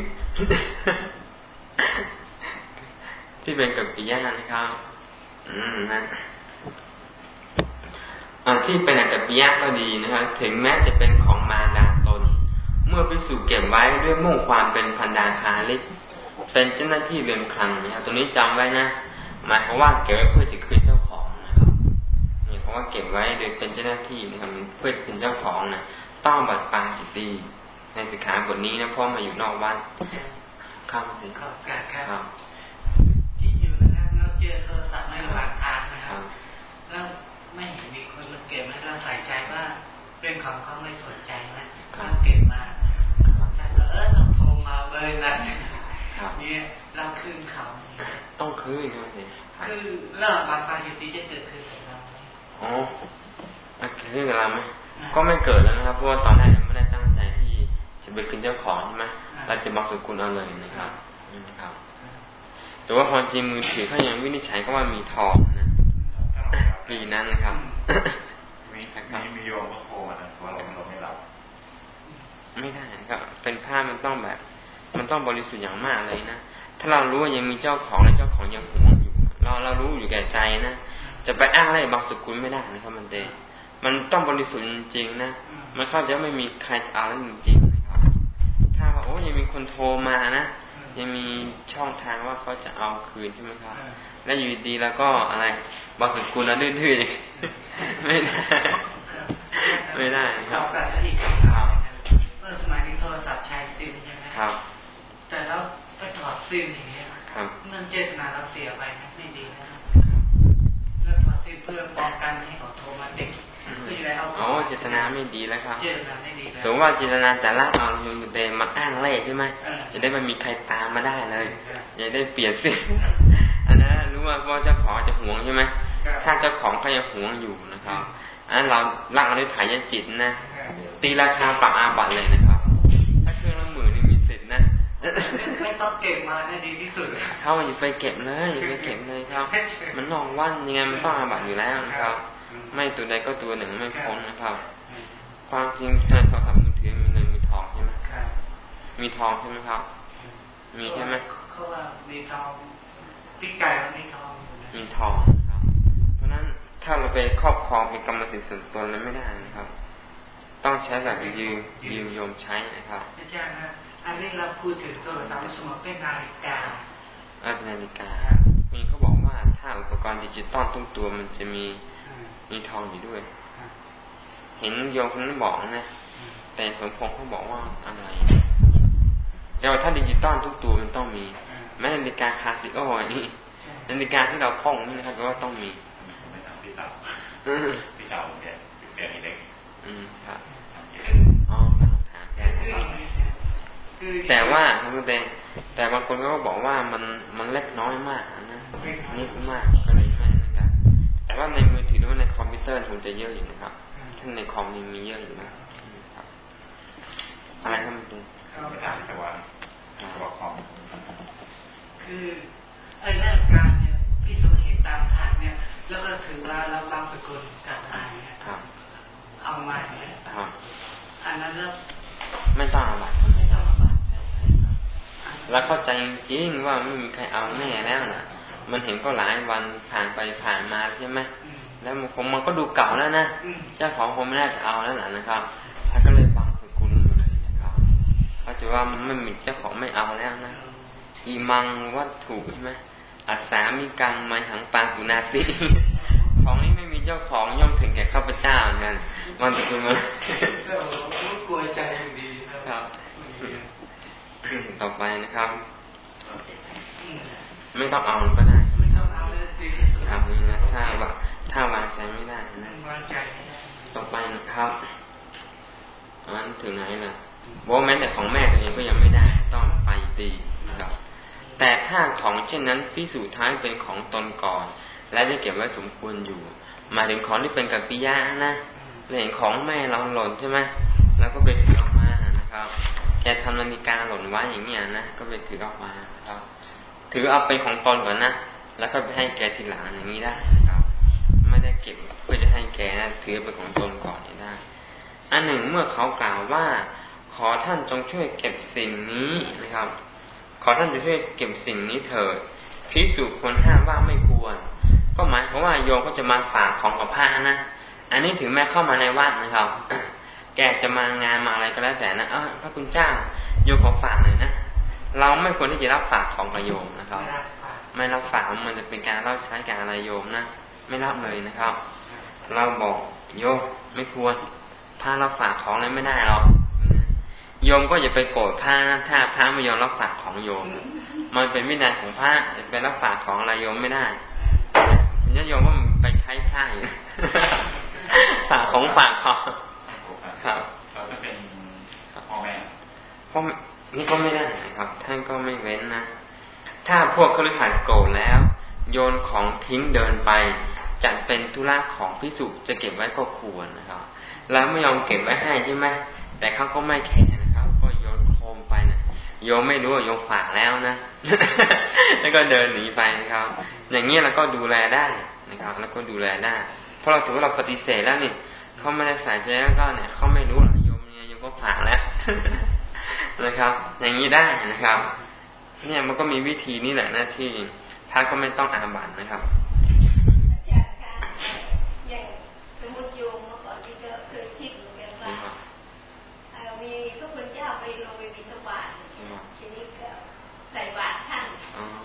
ที่เป็นกัปปิยะนะครับ อืมนะที่เป็นอัตปิยะก็ดีนะครับ ถึงแม้จะเป็นของมารดาตน เมื่อพิสูจเก็บไว้ด้วยมุ่งความเป็นพันดาคาลิกเป็นเจ้าหน้าที่เรือนคลังนะครับตรงนี้จำไว้นะหมายความว่าเก็บไว้เพื่อจะคืนาะว่าเก็บไว้โดยเป็นเจ้าหน้าที่นะครับเพื่อจะคืนเจ้าของนะต้องบัตรปาจิตีในสิกขาบทนี้นะเพราะมาอยู่นอกวัดข้ามสิครับครับที่อยู่นะครับเราเจอโทรศัพท์ในระหว่างทางนะครับแล้วไม่เห็นมีคนมาเก็บไหมเราใส่ใจว่าเป็นของเขาไม่สนใจไหมเขาเก็บมาแต่เออต้องโทรมาเบอร์นั้นเนี่ยเราคืนเขาต้องคืนเลยคือเรื่องบางปาจิตีจะเกิดขึ้นกับเรา อ๋อเรื่องกับเราไหมก็ไม่เกิดแล้วนะครับ เพราะว่าตอนแรกไม่ได้ตั้งใจที่จะไปคืนเจ้าของใช่ไหมเราจะบอกสุกุลเอาเลยนะครับนะครับ แต่ว่าความจริงมือถือเขายังวินิจฉัยก็ว่ามีทองนะปีนั้นนะครับมีมีมีโยมก็โทรมาว่าเราเราไม่รับไม่ได้ครับ เป็นผ้ามันต้องแบบ มันต้องบริสุทธิ์อย่างมากเลยนะ ถ้าเรารู้ว่ายังมีเจ้าของและเจ้าของยังหวงอยู่ เราเรารู้อยู่แก่ใจนะ จะไปอ้างอะไรบางสกุลไม่ได้นะครับ มันเดมันต้องบริสุทธิ์จริงๆนะ มันเข้าจะไม่มีใครเอาแล้วจริงๆนะครับ ถ้าว่าโอ้ยังมีคนโทรมานะยังมีช่องทางว่าเขาจะเอาคืนใช่ไหมครับ แล้วอยู่ดีแล้วก็อะไรบอกถึงคุณแล้วดื้อๆไม่ได้ไม่ได้ครับครับเมื่อสมัยนี้โทรศัพท์ใช้ซิมใช่ไหมครับ แต่แล้วไปถอดซิมอย่างเงี้ยครับนั่นเจตนาเราเสียไปนะไม่ดีนะแล้วถอดซิมเพื่ อป้องกันให้เขาโทรมาติดอ๋อเจตนาไม่ดีแล้วครับเจตนาไม่ดีสมมติว่าเจตนาจะลากเอาโยมเดมาอ้างเล่ใช่ไหมจะได้ไม่มีใครตามมาได้เลยจะได้เปลี่ยนสิอันนั้นรู้ว่าว่าเจ้าของจะห่วงใช่ไหมถ้าเจ้าของเขายังห่วงอยู่นะครับอันเราลักอนุถ่ายยจิตนะตีราคาปรับอาบัตเลยนะครับ นะไม่ต้องเก็บมาได้ดีที่สุดเขาอย่าไปเก็บเลยอย่าไปเก็บเลยครับ มันนองวันยังไงมันต้องอาบัตอยู่แล้วนะครับ ไม่ตัวใดก็ตัวหนึ่งไม่พ้นนะครับ ความจริงในโทรศัพท์มือถือมีเงินมีทองใช่ไหมมีทองใช่ไหมครับ มีใช่ไหมเขาว่ามีทองพี่ไก่มีทองมีทองครับ เพราะนั้นถ้าเราไปครอบครองเป็นกรรมสิทธิ์ส่วนตัวนั้นไม่ได้นะครับ ต้องใช้แบบยืมยืมโยมใช้นะครับไม่ใช่นะ อันนี้เราพูดถึงโทรศัพท์สมมติเป็นนาฬิกาเป็นนาฬิกา มีเขาบอกว่าถ้าอุปกรณ์ดิจิตอลทุกตัวมันจะมีมีทองอยู่ด้วย เห็นโยมคนนั้นบอกนะ แต่สมพงษ์เขาบอกว่าอะไรเดี๋ยวถ้าดิจิตอลทุกตัวมันต้องมี แม้นาฬิกาคลาสสิโอนี่นาฬิกาที่เราพ้องนี่นะครับก็ว่าต้องมีไม่ทำพี่เต่าพี่เต่าแกแกเล็กอืมครับอ๋อถามแก แต่ว่าคุณเตงแต่บางคนก็บอกว่ามันมันเล็กน้อยมากนะนิดมากก็เลยไม่นะครับ แต่ว่าในมือถือหรือว่าในคอมพิวเตอร์คงจะเยอะอยู่นะครับท่านในคอมนี่มีเยอะอยู่นะครับ อะไรครับมันเป็นแต่ว่าตัวคอมคือไอ้เรื่องการเนี่ยพิสูจน์เหตุตามทางเนี่ย แล้วก็ถือว่าเราบางสกุลกับทางเนี่ยเอามาเนี่ยอันนั้นแล้วไม่ต้องเอาบัตรไม่ต้องเอาบัตรใช่ใช่ครับ แล้วเข้าใจจริงว่าไม่มีใครเอาแน่แล้วนะมันเห็นก็หลายวันผ่านไปผ่านมาใช่ไหมแล้วมันคงมันก็ดูเก่าแล้วนะเจ้าของคงไม่น่าจะเอาแล้วนะครับถ้าก็เลยบังสกุลเลยนะครับเขาจะว่าไม่มีเจ้าของไม่เอาแล้วนะอิมังวัตถุใช่ไหมอาสามีกังมาหังปากุนาสิของนี้ไม่มีเจ้าของย่อมถึงแก่ข้าพเจ้าเหมือนกันมันจะเป็นมันกลัวใจดีครับ ต่อไปนะครับ ไม่ต้องเอาก็ได้ไม่ต้องเอาทำนี้นะถ้าว่าถ้าวางใจไม่ได้นะต่อไปนะครับอันถึงไหนล่ะบอกแม้แต่ของแม่ตัวเองก็ยังไม่ได้ ต้องไปตีนะครับ แต่ถ้าของเช่นนั้นพิสูจท้ายเป็นของตนก่อน และจะเก็บไว้สมควรอยู่หมายถึงของที่เป็นกัปปิยะนะเห็นของแม่เราหล่นใช่ไหมแล้วก็ไปถือออกมานะครับ แกทำนาฬิกาหล่นไว้อย่างเงี้ยนะก็ไปถือออกมาครับ ถือเอาเป็นของตนก่อนนะแล้วก็ไปให้แกทีหลังอย่างนี้ได้ครับ ไม่ได้เก็บเพื่อจะให้แกนะถือเป็นของตนก่อนได้ อันหนึ่งเมื่อเขากล่าวว่า ขอท่านจงช่วยเก็บสิ่งนี้นะครับ ขอท่านจะช่วยเก็บสิ่งนี้เถิดพิสูจคนห้ามว่าไม่ควร ก็หมายความว่าโยมก็จะมาฝากของกับพระนะ อันนี้ถึงแม้เข้ามาในวัดนะครับ แกจะมางานมาอะไรก็แล้วแต่นะเออพระคุณเจ้าโยมขอฝากหน่อยนะเราไม่ควรที่จะรับฝากของกับโยมนะครับ ไม่รับฝากมันจะเป็นการรับใช้การอะไรโยมนะไม่รับเลยนะครับ เราบอกโยมไม่ควรพระรับฝากของอะไรไม่ได้หรอกโยมก็อย่าไปโกรธพระถ้าพระไม่ยอมรับฝากของโยม มันเป็นวินัยของพระจะไปรับฝากของอะไรโยมไม่ได้ญาโยมว่ามันไปใช้พระอยู่ฝากของฝากของ ครับ เราจะเป็นพ่อแม่พ่อนี่ก็ไม่ได้นะครับ ท่านก็ไม่เว้นนะ ถ้าพวกคฤหัสถ์โกรธแล้ว โยนของทิ้งเดินไปจัดเป็นธุระของพิสุจะเก็บไว้ก็ควรนะครับ แล้วไม่ยอมเก็บไว้ให้ใช่ไหมแต่เขาก็ไม่แคร์นะครับ ก็โยนโคมไปนะโยมไม่รู้โยมฝากแล้วนะ แล้วก็เดินหนีไปนะครับ อย่างนี้เราก็ดูแลได้นะครับ แล้วก็ดูแลได้ เพราะเราถือว่าเราปฏิเสธแล้วนี่เขาไม่ได้ใส่ใจแล้วก็เนี่ยเขา มเนี่ยโยมก็ฝากแล้วนะครับ อย่างนี้ได้นะครับ เนี่ยมันก็มีวิธีนี่แหละนะที่ท่านก็ไม่ต้องอาบัตนะครับอย่างสมมติโยมเมื่อก่อนที่ก็เคยคิดเหมือนกันว่ามีพระคุณเจ้าไปลงไปบิณฑบาตทีนี้ก็ใส่บาตรท่าน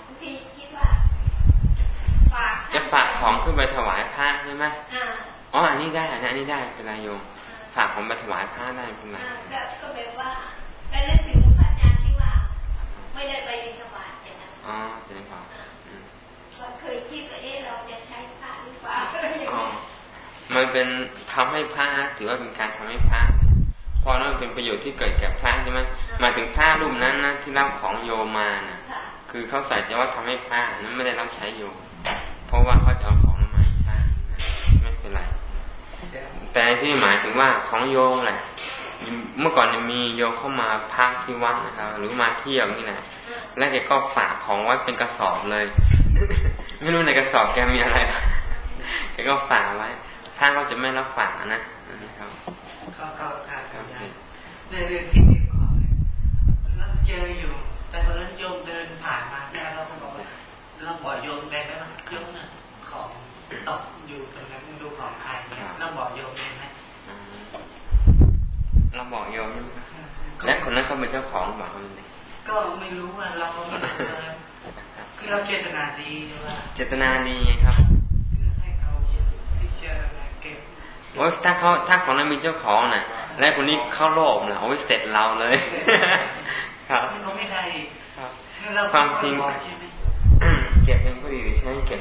บางทีคิดว่าฝากจะฝากของขึ้นไปถวายพระใช่ไหมอ๋อ อันนี้ได้นะอันนี้ได้เป็นไรโยม ฝากของไปถวายพระได้เป็นไรก็แบบว่าก็นึกถึงพระอาจารย์ที่ว่า ไม่ได้ไปบิณฑบาตอย่างนั้นอ๋อเจ๋งครับเคยคิดว่าเอ๊ะเราจะใช้พระหรือเปล่ามันเป็นทำให้พระถือว่าเป็นการทำให้พระพราะนั่นเป็นประโยชน์ที่เกิดแก่พระใช่ไหมมาถึงพระรูปนั้นนะที่รับของโยมานะคือเขาใส่ใจว่าทำให้พระนั้นไม่ได้รับใช้โยมเพราะว่าเขาจะเอาของมาให้พระไม่เป็นไร แต่ที่หมายถึงว่าของโยมแหละเมื่อก่อนมีโยมเข้ามาพักที่วัดนะครับ หรือมาเที่ยวนี่แหละแล้วแกก็ฝากของไว้เป็นกระสอบเลย ไม่รู้ในกระสอบแกมีอะไรแกก็ฝากไว้ท่านก็จะไม่รับฝากนะนะครับเขาเขาขาดกันในเรื่องที่มีของเราเจออยู่ แต่ตอนนั้นโยมเดินผ่านมาแล้วเราบอกว่าเราบอกโยมได้ไหมว่าโยมน่ะของตกอยู่ตรงนั้นดูของใครเราบอกโยมได้ไหม เราบอกโยมและคนนั้นเขาเป็นเจ้าของบอกเขาเลยก็ไม่รู้ว่าเราคือเราเจตนาดีว่าเจตนาดีครับโอ้ถ้าเขาถ้าของนั้นมีเจ้าของน่ะ และคนนี้เข้าโลภนะโอ้ยเสร็จเราเลย ครับก็ไม่ได้ความจริงเก็บเป็นก็ดีหรือใช้เก็บ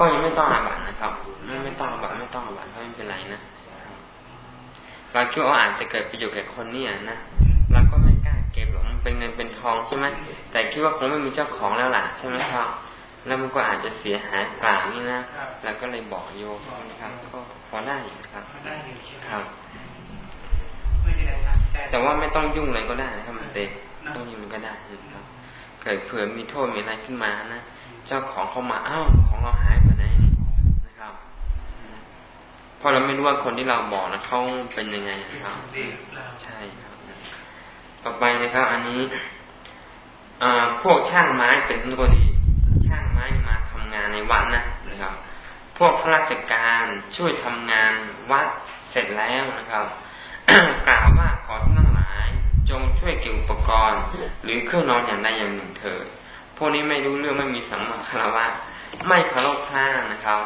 ก็ยังไม่ต้องอาบัตนะครับ ไม่ไม่ต้องอาบัตไม่ต้องอาบัตไม่เป็นไรนะ เราคิดว่าอาจจะเกิดประโยชน์แก่คนเนี่ยนะเราก็ไม่กล้าเก็บหรอกมันเป็นเงินเป็นทองใช่ไหมแต่คิดว่าคงไม่มีเจ้าของแล้วล่ะใช่ไหมครับแล้วมันก็อาจจะเสียหายกลางนี่นะแล้วก็เลยบอกโยมนะครับ ก็พอได้ครับครับ แต่ว่าไม่ต้องยุ่งเลยก็ได้ถ้ามันเตะต้องยุ่งก็ได้ครับเกิดเผื่อมีโทษมีอะไรขึ้นมานะเจ้าของเขามาอ้าวของเราหายไปไหนนะครับ เพราะเราไม่รู้ว่าคนที่เราบอกนะเขาเป็นยังไงนะครับใช่ครับ ต่อไปนะครับ อันนี้อพวกช่างไม้เป็นตัวดี ช่างไม้มาทำงานในวัดนะนะครับ พวกข้าราชการช่วยทำงานวัดเสร็จแล้วนะครับกล่าวว่าขอทั้งหลายจงช่วยเก็บอุปกรณ์ หรือเครื่องนอนอย่างใดอย่างหนึ่งเถิดพวกนี้ไม่รู้เรื่องไม่มีสัมมาคารวะไม่เคารพพระนะครับ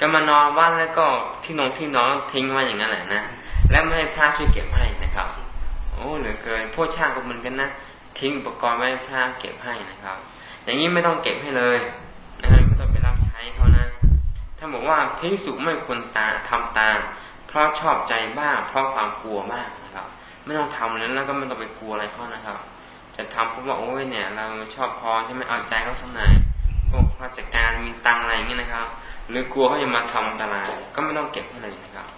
ก็มานอนวัดแล้วก็ที่นอนที่นอนทิ้งไว้อย่างนั้นแหละนะและไม่ให้พระช่วยเก็บให้นะครับ โอ้เหลือเกินพวกช่างก็เหมือนกันนะทิ้งอุปกรณ์ไว้ให้พระเก็บให้นะครับ อย่างนี้ไม่ต้องเก็บให้เลยนะครับไม่ต้องไปรับใช้เขานะถ้าบอกว่าพิสุไม่ควรตาทำตาม เพราะชอบใจบ้าง เพราะความกลัวบ้างนะครับ ไม่ต้องทำแล้วแล้วก็ไม่ต้องไปกลัวอะไรเขานะครับ จะทำเพราะว่าโอ้ยเนี่ย เราชอบพอใช่ไหมเอาใจเขาทำไหนพวกราชการมีตังอะไรอย่างเงี้ยนะครับ หรือกลัวเขาจะมาทำอันตรายก็ไม่ต้องเก็บให้เลยนะครับ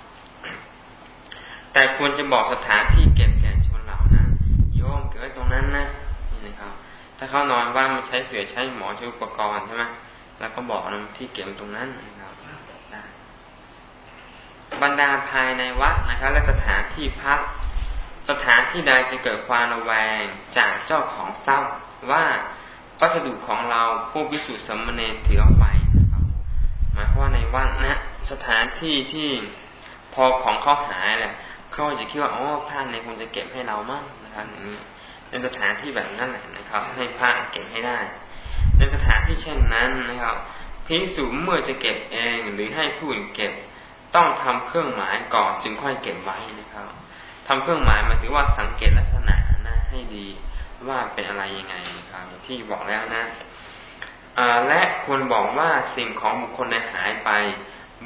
แต่ควรจะบอกสถานที่เก็บแก่ชนเหล่านั้นโยมเก็บไว้ตรงนั้นนะนี่นะครับ ถ้าเขานอนบ้านมันใช้เสือใช้หมอใช้อุปกรณ์ใช่ไหมแล้วก็บอกนะที่เก็บตรงนั้นนะครับบรรดาภายในวัดนะครับ และสถานที่พัก สถานที่ใดจะเกิดความระแวงจากเจ้าของทรัพย์ว่าวัสดุของเราผู้พิสูจน์สมณเณรถือเอาไป มายวามว่าในวัดนะสถานที่ที่พอของเขาหายแหละเขาจะคิดว่าโอ๋อพระในคงจะเก็บให้เรามั่งนะครับอย่างนี้ในสถานที่แบบนั้นแหละนะครับ ให้พระเก็บให้ได้ ในสถานที่เช่นนั้นนะครับพิสูจเมื่อจะเก็บเองหรือให้ผู้อื่นเก็บ ต้องทำเครื่องหมายก่อนจึงค่อยเก็บไว้นะครับทำเครื่องหมายมาถือว่าสังเกตลักษณะนะให้ดีว่าเป็นอะไรยังไงนะครับที่บอกแล้วนะ และควรบอกว่าสิ่งของบุคคลในหายไป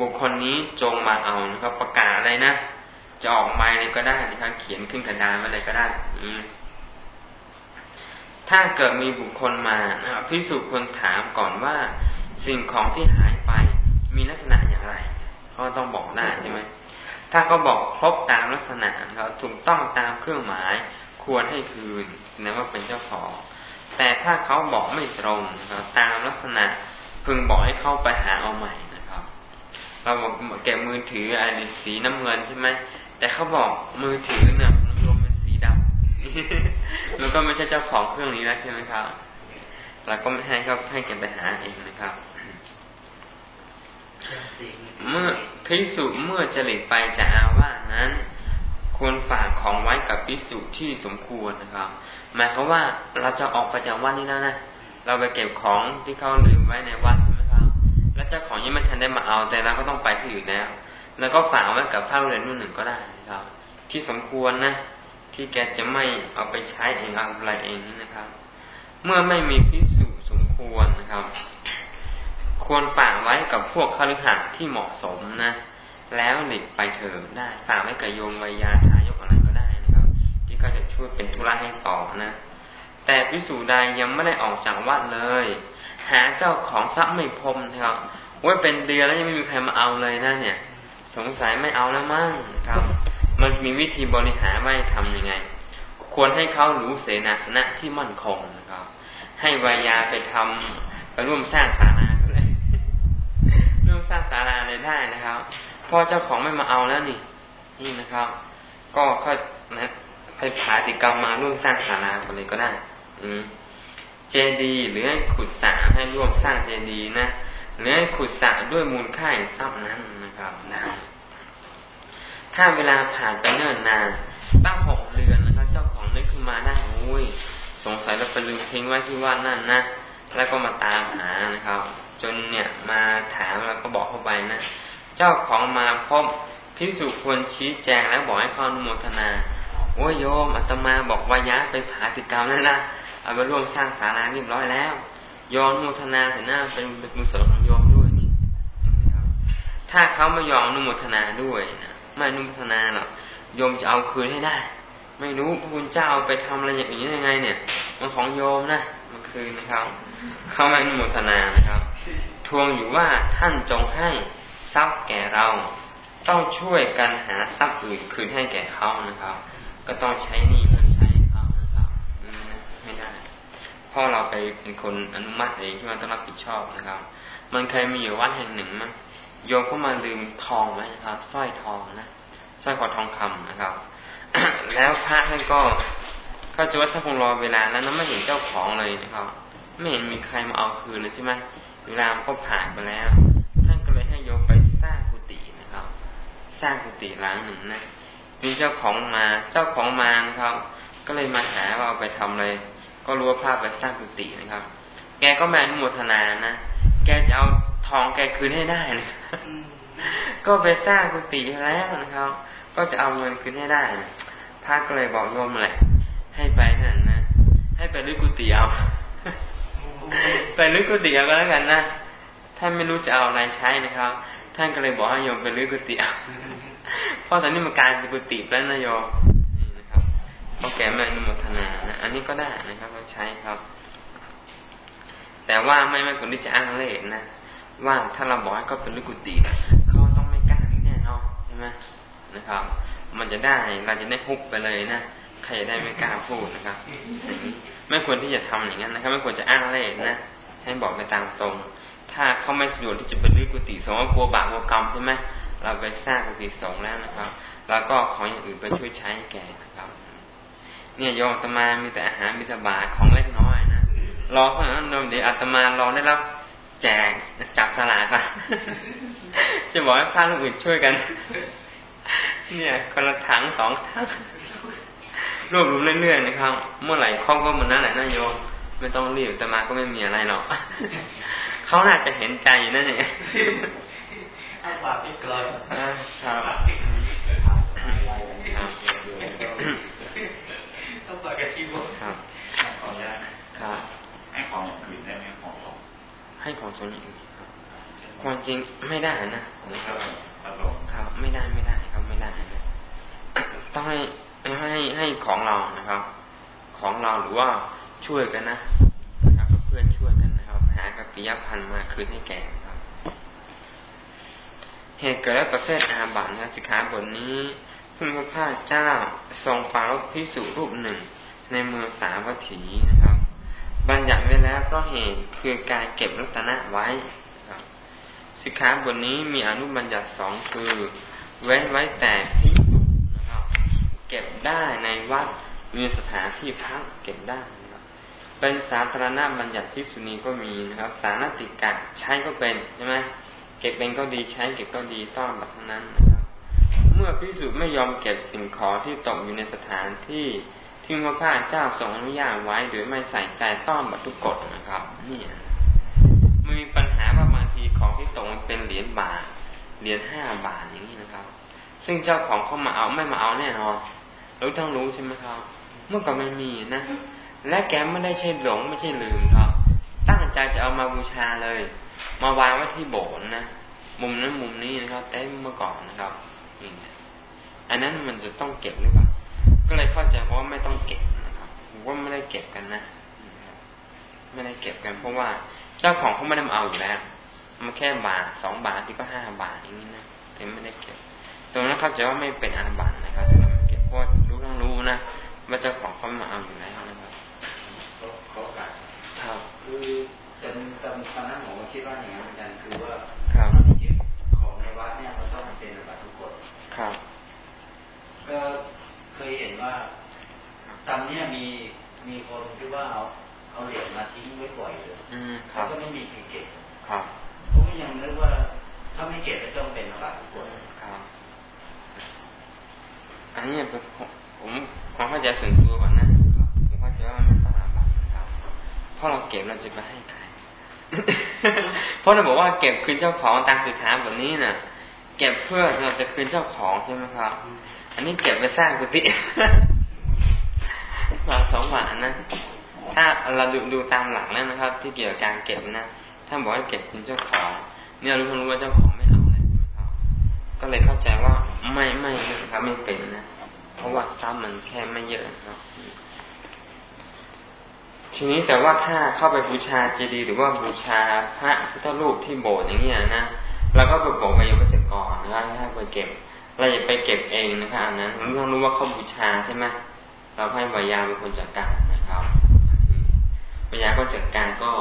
บุคคลนี้จงมาเอานะครับประกาศอะไรนะจะออกไม้เลยก็ได้นะครับเขียนขึ้นกระดานอะไรก็ได้ถ้าเกิดมีบุคคลมานะครับพิสูจน์ควรถามก่อนว่า สิ่งของที่หายไป มีลักษณะอย่างไรเขาต้องบอกได้ใช่ไหมถ้าเขาบอกครบตามลักษณะเขาถูกต้องตามเครื่องหมายควรให้คืนนะว่าเป็นเจ้าของ แต่ถ้าเขาบอกไม่ตรงนะครับตามลักษณะพึงบอกให้เข้าไปหาเอาใหม่นะครับ เราบอกแกมือถืออะไรสีน้ำเงินใช่ไหมแต่เขาบอกมือถือเนี่ยรวมเป็นสีดำมันก็ไม่ใช่เจ้าของเครื่องนี้แล้วใช่ไหมครับเราก็ไม่ให้เขาให้แกไปหาเองนะครับเมื่อพิสุเมื่อจริตไปจากอาว่านั้น ควรฝากของไว้กับพิสุที่สมควรนะครับ หมายความว่าเราจะออกไปจากวัดนี้แล้วนะเราไปเก็บของที่เขาลืมไว้ในวัดใช่ไหมครับแล้วเจ้าของยังไม่ทันได้มาเอาแต่เราก็ต้องไปที่อื่นแล้ว แล้วก็ฝากไว้กับพระเรียนรุ่นหนึ่งก็ได้นะครับ ที่สมควรนะที่แกจะไม่เอาไปใช้เองเอาอะไรเองนะครับ เมื่อไม่มีพิสุสมควรนะครับ ควรฝากไว้กับพวกคฤหัสถ์ที่เหมาะสมนะ แล้วหลีกไปเถิดได้ฝากไว้กับโยมวิยาไทยกอะไรก็ได้นะครับ ที่ก็จะช่วยเป็นธุระให้ต่อนะ แต่พิสูจใดยังไม่ได้ออกจากวัดเลย หาเจ้าของทรัพย์ไม่พบนะครับว่าเป็นเดือนแล้วยังไม่มีใครมาเอาเลยนะเนี่ย สงสัยไม่เอาแล้วมั้งครับ มันมีวิธีบริหารไม่ทำยังไง ควรให้เขารู้เสนาสนะที่มั่นคงนะครับ ให้วายาไปทำไปร่วมสร้างศาลาเลยร่วมสร้างศาลาเลยได้นะครับพอเจ้าของไม่มาเอาแล้วนี่ นี่นะครับ ก็ค่อยนะ ไปผาติกรรมมาร่วมสร้างศาลาไปเลยก็ได้ อืมเจดีหรือให้ขุดสระให้ร่วมสร้างเจดีนะหรือให้ขุดสระด้วยมูลค่าทรัพย์นั้นนะครับนะถ้าเวลาผ่านไปเนิ่นนานตั้งหกเดือนนะครับ เจ้าของนึกขึ้นมาได้โอ้ยสงสัยเราไปลืมทิ้งไว้ที่ว่านั่นนะแล้วก็มาตามหานะครับ จนเนี่ยมาถามแล้วก็บอกเข้าไปนะ เจ้าของมาพบพิสุควรชี้แจงแล้วบอกให้เขาอนุโมทนา โอ้ยโยมอาตมาบอกวายะไปผาติกรรมแล้วนะเอาไปร่วมสร้างศาลาเรียบร้อยแล้วยอมโมทนาแต่หน้าเป็นบุญสนของโยมด้วยนี่ถ้าเขาไม่ยอมนุโมทนาด้วยนะไม่นุโมทนาหรอกโยมจะเอาคืนให้ได้ ไม่รู้พระคุณเจ้าไปทำอะไรอย่างนี้ยังไง เนี่ย มันของโยมนะมันคืนนะครับเขาไม่นุโมทนานะครับ ทวงอยู่ว่าท่านจงให้ทรัพย์แก่เรา ต้องช่วยกันหาทรัพย์อื่นคืนให้แก่เขานะครับ ก็ต้องใช้นี่ใช้เขานะครับไม่ได้พ่อเราไปเป็นคนอนุมัติเองที่มันต้องรับผิดชอบนะครับ มันเคยมีอยู่วัดแห่งหนึ่งมั้งโยมก็มาลืมทองไว้นะครับสร้อยทองนะสร้อยคอทองคำนะครับ แล้วพระท่านก็ก็จะว่าถ้าคงรอเวลาแล้วนะไม่เห็นเจ้าของเลยนะครับ ไม่เห็นมีใครมาเอาคืนเลยใช่ไหมเวลาก็ผ่านไปแล้ว ท่านก็เลยให้โยมไปสร้างกุฏินะครับ สร้างกุฏิหลังหนึ่งนะ มีเจ้าของมา เจ้าของมานะครับ ก็เลยมาหาว่าเอาไปทำเลย ก็รู้ว่าภาพไปสร้างกุฏินะครับ แกก็แมนโมทนานะ แกจะเอาทองแกคืนให้ได้นะก็ไปสร้างกุฏิแล้วนะครับ ก็จะเอาเงินคืนให้ได้นะพระก็เลยบอกโยมแหละให้ไปนั่นนะ ให้ไปรื้อกุฏิเอา ไปรื้อกุฏิเอาก็แล้วกันนะ ท่านไม่รู้จะเอาอะไรใช้นะครับ ท่านก็เลยบอกให้โยมไปรื้อกุฏิเอา เพราะตอนนี้มันกลายเป็นกุฏิแล้วนะโยมนะครับพอแกแม่นุโมทนานะอันนี้ก็ได้นะครับก็ใช้ครับ แต่ว่าไม่ไม่คนที่จะอ้างเลขนะว่าถ้าเราบอกให้เขาเป็นลูกกุฏิเขาต้องไม่กล้าแน่นอนใช่ไหมนะครับ มันจะได้เราจะได้ฮุบไปเลยนะใครจะได้ไม่กล้าพูดนะครับไม่ควรที่จะทำอย่างนั้นนะครับ ไม่ควรจะอ้างเล่นะให้บอกไปตามตรง ถ้าเขาไม่สะดวกที่จะเป็นลูกกุฏิสงฆ์กลัวบาปกลัวกรรมใช่ไหม เราไปสร้างกุฏิสงฆ์แล้วนะครับ แล้วก็ของอย่างอื่นไปช่วยใช้แก่นะครับ เนี่ยโยมตมามีแต่อาหารมิตรบาของเล็กน้อยนะรอเพราะนั้นเดี๋ยวอาตมารอได้รับแจกจับสลากค่ะจะบอกให้พระลูกอื่นช่วยกัน เนี่ยคนละถังสองถังรวบรวมเรื่อยๆนะครับ เมื่อไหร่ครอบก็มันนั่นแหละนะโยมไม่ต้องรีบแต่มาก็ไม่มีอะไรหรอกเขาน่าจะเห็นใจนั่นเอง เอาปากไม่กลอยครับต้องปากกระชิบครับครับให้ของอื่นได้ไหมของสงให้ของสงอื่นความจริงไม่ได้นะครับครับไม่ได้ไม่ได้ครับไม่ได้นะต้องให้ให้ให้ของเรานะครับ ของเราหรือว่าช่วยกันนะนะครับเพื่อนช่วยกันนะครับ หากับปิยพันธ์มาคืนให้แก่ เหตุเกิดและประเภทอาบัตินะสิกขาบทนี้พึ่งพระพาเจ้าทรงฟังพิสุรูปหนึ่ง ในเมืองสาวัตถีนะครับ บัญญัติไว้แล้วเพราะเหตุคือการเก็บรัตนะไว้ครับสิกขาบทนี้มีอนุบัญญัติสองคือ เว้นไว้แต่พิสุนะครับเก็บได้ในวัดมีสถานที่พักเก็บได้นะครับเป็นสาธารณบัญญัติพิสุนีก็มีนะครับ สารติกะใช้ก็เป็นใช่ไหม เก็บเป็นก็ดีใช้เก็บก็ดีต้อนแบบนั้นนะครับเมื่อพิสุไม่ยอมเก็บสิ่งของที่ตกอยู่ในสถานที่ที่พระพาเจ้าทรงอนุญาตไว้โดยไม่ใส่ใจต้อนบัตทุกกฎนะครับนี่มันมีปัญหาว่าบางทีของที่ตกเป็นเหรียญบาทเหรียญห้าบาทอย่างนี้นะครับ ซึ่งเจ้าของเขามาเอาไม่มาเอาแน่นอนเราต้งรู้ใช่ไหมครับ เมื่อก่อนมันมีนะและแกไม่ได้ใช่หลงไม่ใช่ลืมครับ ตั้งใจจะเอามาบูชาเลย มาวางไว้ที่โบสถ์นะมุมนั้นมุมนี้นะครับแต่เมื่อก่อนนะครับอันนั้นมันจะต้องเก็บหรือเปล่าก็เลยเข้าใจว่าไม่ต้องเก็บนะครับว่าไม่ได้เก็บกันนะไม่ได้เก็บกัน เพราะว่าเจ้าของเขาไม่ได้มาเอาอยู่แล้วมันแค่บาทสองบาทที่ก็ห้าบาทอย่างนี้นะแต่ไม่ได้เก็บ ตรงนั้นเข้าใจว่าไม่เป็นอาบัตินะครับแต่ไม่เก็บเพราะรู้ต้องรู้นะว่าเจ้าของเขามาเอาอยู่แล้วนะครับเขากัดครับคือ แต่แต่ตอนนั้นผมคิดว่าอย่างนั้นเหมือนกันคือว่าครับเก็บของในวัดเนี่ยมันต้องเป็นแบบทุกคนครับ ก็เคยเห็นว่าตอนนี้มีมีคนที่ว่าเอาเอาเหรียญมาทิ้งไว้บ่อยเลยอืมครับก็ไม่มีใครเก็บครับผมยังนึกว่าถ้าไม่เก็บจะต้องเป็นแบบทุกคนครับ อันนี้ผมความเข้าใจส่วนตัวก่อนนะผมเข้าใจว่ามันไม่ต้องอาบัตครับเพราะเราเก็บเราจะไปให้ใคร เพราะเราบอกว่าเก็บคืนเจ้าของตามสิทธาแบบนี้นะ่ะ เก็บเพื่อเราจะคืนเจ้าของใช่ไหมครับ อันนี้เก็บไปสร้างกุฏิบาทสองบาทนะถ้าเราดูดูตามหลักแล้วนะครับ ที่เกี่ยวกับการเก็บนะถ้าบอกให้เก็บคืนเจ้าของ เนี่ยรู้ทั้งรู้ว่าเจ้าของไม่เอาเลยใช่ไหมครับ ก็เลยเข้าใจว่าไม่ไม่นะครับไม่เป็นนะเพราะว่าทรัพย์มันแค่ไม่เยอะครับ ทีนี้แต่ว่าถ้าเข้าไปบูชาเจดีย์หรือว่าบูชาพระพุทธรูปที่โบสถ์อย่างเงี้ยนะเราก็ไปบอกไปยังไม่เสร็จก่อนนะครับให้ไปเก็บ เราอย่าไปเก็บเองนะครับอันนั้นเราต้องรู้ว่าเขาบูชาใช่ไหมเราให้วิยาเป็นคนจัดการนะครับวิยาก็จัดการก็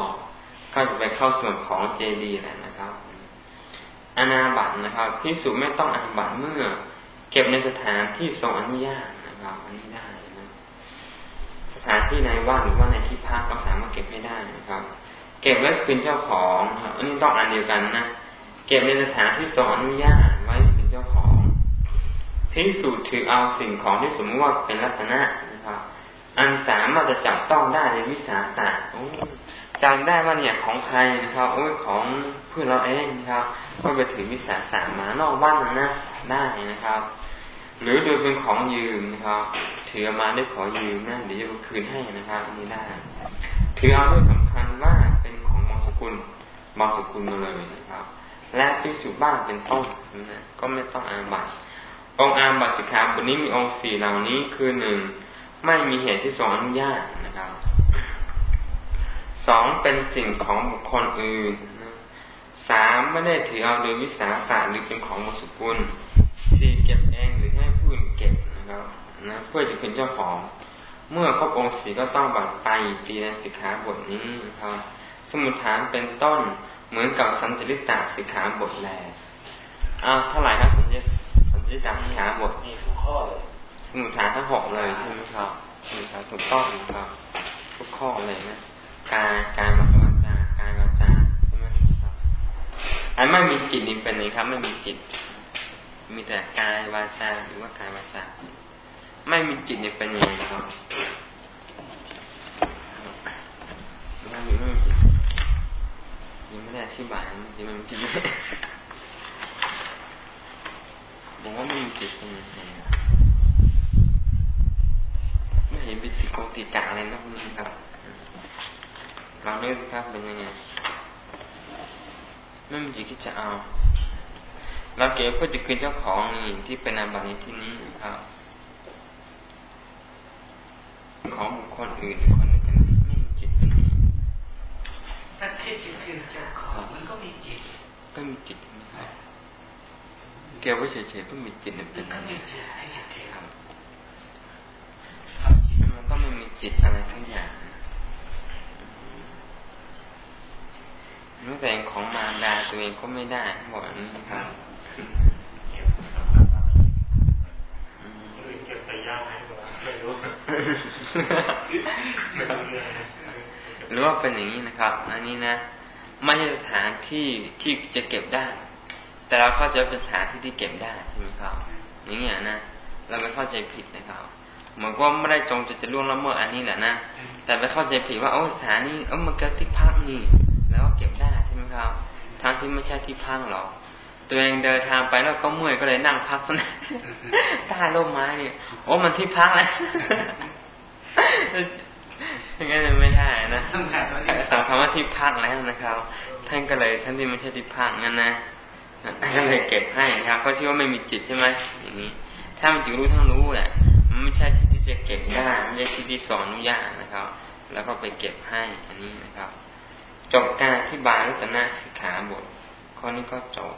ก็จะไปเข้าส่วนของเจดีย์แหละนะครับอนาบัตนะครับที่สุไม่ต้องอาบัตเมื่อ เก็บในสถานที่ทรงอนุญาตนะครับอันนี้ได้ สถานที่ในว่านหรือว่าในที่พักก็สามารถเก็บไม่ได้นะครับ เก็บไว้คืนเจ้าของอันนี้ต้องอันเดียวกันนะเก็บในสถานที่ทรงอนุญาตไว้คืนเจ้าของพิสูจน์ถือเอาสิ่งของที่สมมติว่าเป็นลักษณะนะครับ อันสามารถจะจับต้องได้ในวิสาสะจำได้ว่าเนี่ยของใครนะครับโอ้ยของเพื่อนเราเองนะครับ ก็ไปถือวิสาสะมานอกบ้านนะได้นะครับ หรือโดยเป็นของยืมนะครับถือมาได้ขอยืมนะเดี๋ยวจะคืนให้นะครับนนี้ได้ถือเอาด้วยสำคัญว่าเป็นของมงสกุลบางสกุลมาเลยนะครับ และพิสุบ้านเป็นต้นนะก็ไม่ต้องอาบัตองอาบัตสิกขาบทนี้มีองค์สี่เหล่านี้คือหนึ่งไม่มีเหตุที่สองอนุญาตนะครับสองเป็นสิ่งของบุคคลอื่นสสามไม่ได้ถือเอาโดยวิสาสะหรือเป็นของมสุกุลสี่เก็บเองหรือให้ ผู้อื่นเก็บนะครับนะเพื่อจะเป็นเจ้าของ เมื่อครบองค์สี่ก็ต้องบัตรไปตีในสิกขาบทนี้นะครับ สมุทฐานเป็นต้นเหมือนกับสันติริตาสิกขาบทแลอ้าวเท่าไหร่ครับสันติสันติริตาสิกขาบทมีทุกข้อเลย สมุทฐานทั้งหกเลยใช่ไหมครับใช่ครับถูกต้องครับ ทุกข้อเลยนะการการวาจาการวาจาใช่ไหมครับอันไม่มีจิตนี่เป็นไงครับ ไม่มีจิต มีแต่กายวาจาหรือว่ากายวาจา ไม่มีจิตเนี่ยเป็นยังไงครับไม่มีไม่มีจิตยังไม่ได้อธิบายจริงมันจิตบอกว่าไม่มีจิตเป็นยังไงไม่เห็นเป็นสิโกติกะอะไรนะพวกนี้ครับลองนึกครับเป็นยังไงไม่มีจิตที่จะเอาเราเก็บเพื่อจะคืนเจ้าของนี่ที่เป็นอาบัติในที่นี้ครับของบุ คคลอื่นคนนึงกันไม่มีจิตเป็นนี้ถ้าคิดจะคืนเจ้าของมันก็มีจิตก็มีจิตนะครับเกี่ยวไว้เฉยๆเพิ่งมีจิตเป็นนั้นครับมันก็ไม่มีจิตอะไรทั้งอย่างมื่อแต่งของมารดาตัวเองก็ไม่ได้บอกนี้ครับเก็บไปย่างให้ไม่รู้ หรือว่าเป็นอย่างนี้นะครับ อันนี้นะไม่ใช่สถานที่ที่จะเก็บได้ แต่เราเข้าใจเป็นสถานที่ที่เก็บได้ใช่ไหมครับ อย่างเงี้ยนะเราไม่เข้าใจผิดนะครับเหมือนว่าไม่ได้จงจะจะล่วงละเมิดอันนี้แหละนะแต่ไปเข้าใจผิดว่าโอ้สถานนี้เออมันก็ที่พักนี่ แล้วก็เก็บได้ใช่ไหมครับทางที่ไม่ใช่ที่พักหรอก ตัวเองเดินทางไปแล้วก็เมื่อยก็เลยนั่งพักนะใต้ร่มไม้เนี่ยโอ้มันที่พักแล้วอย่างนั้นไม่ได้นะสามคำว่าที่พักแล้วนะครับ ท่านก็เลยท่านที่ไม่ใช่ที่พักงั้นนะก็เลยเก็บให้ครับเขาชื่อว่าไม่มีจิตใช่ไหมอย่างนี้ ถ้ามันจิตรู้ทั้งรู้แหละมันไม่ใช่ที่ที่จะเก็บได้ไม่ใช่ที่ที่สอนอนุญาตนะครับ แล้วก็ไปเก็บให้อันนี้นะครับ จบการอธิบายรัตนสิกขาบทข้อนี้ก็จบ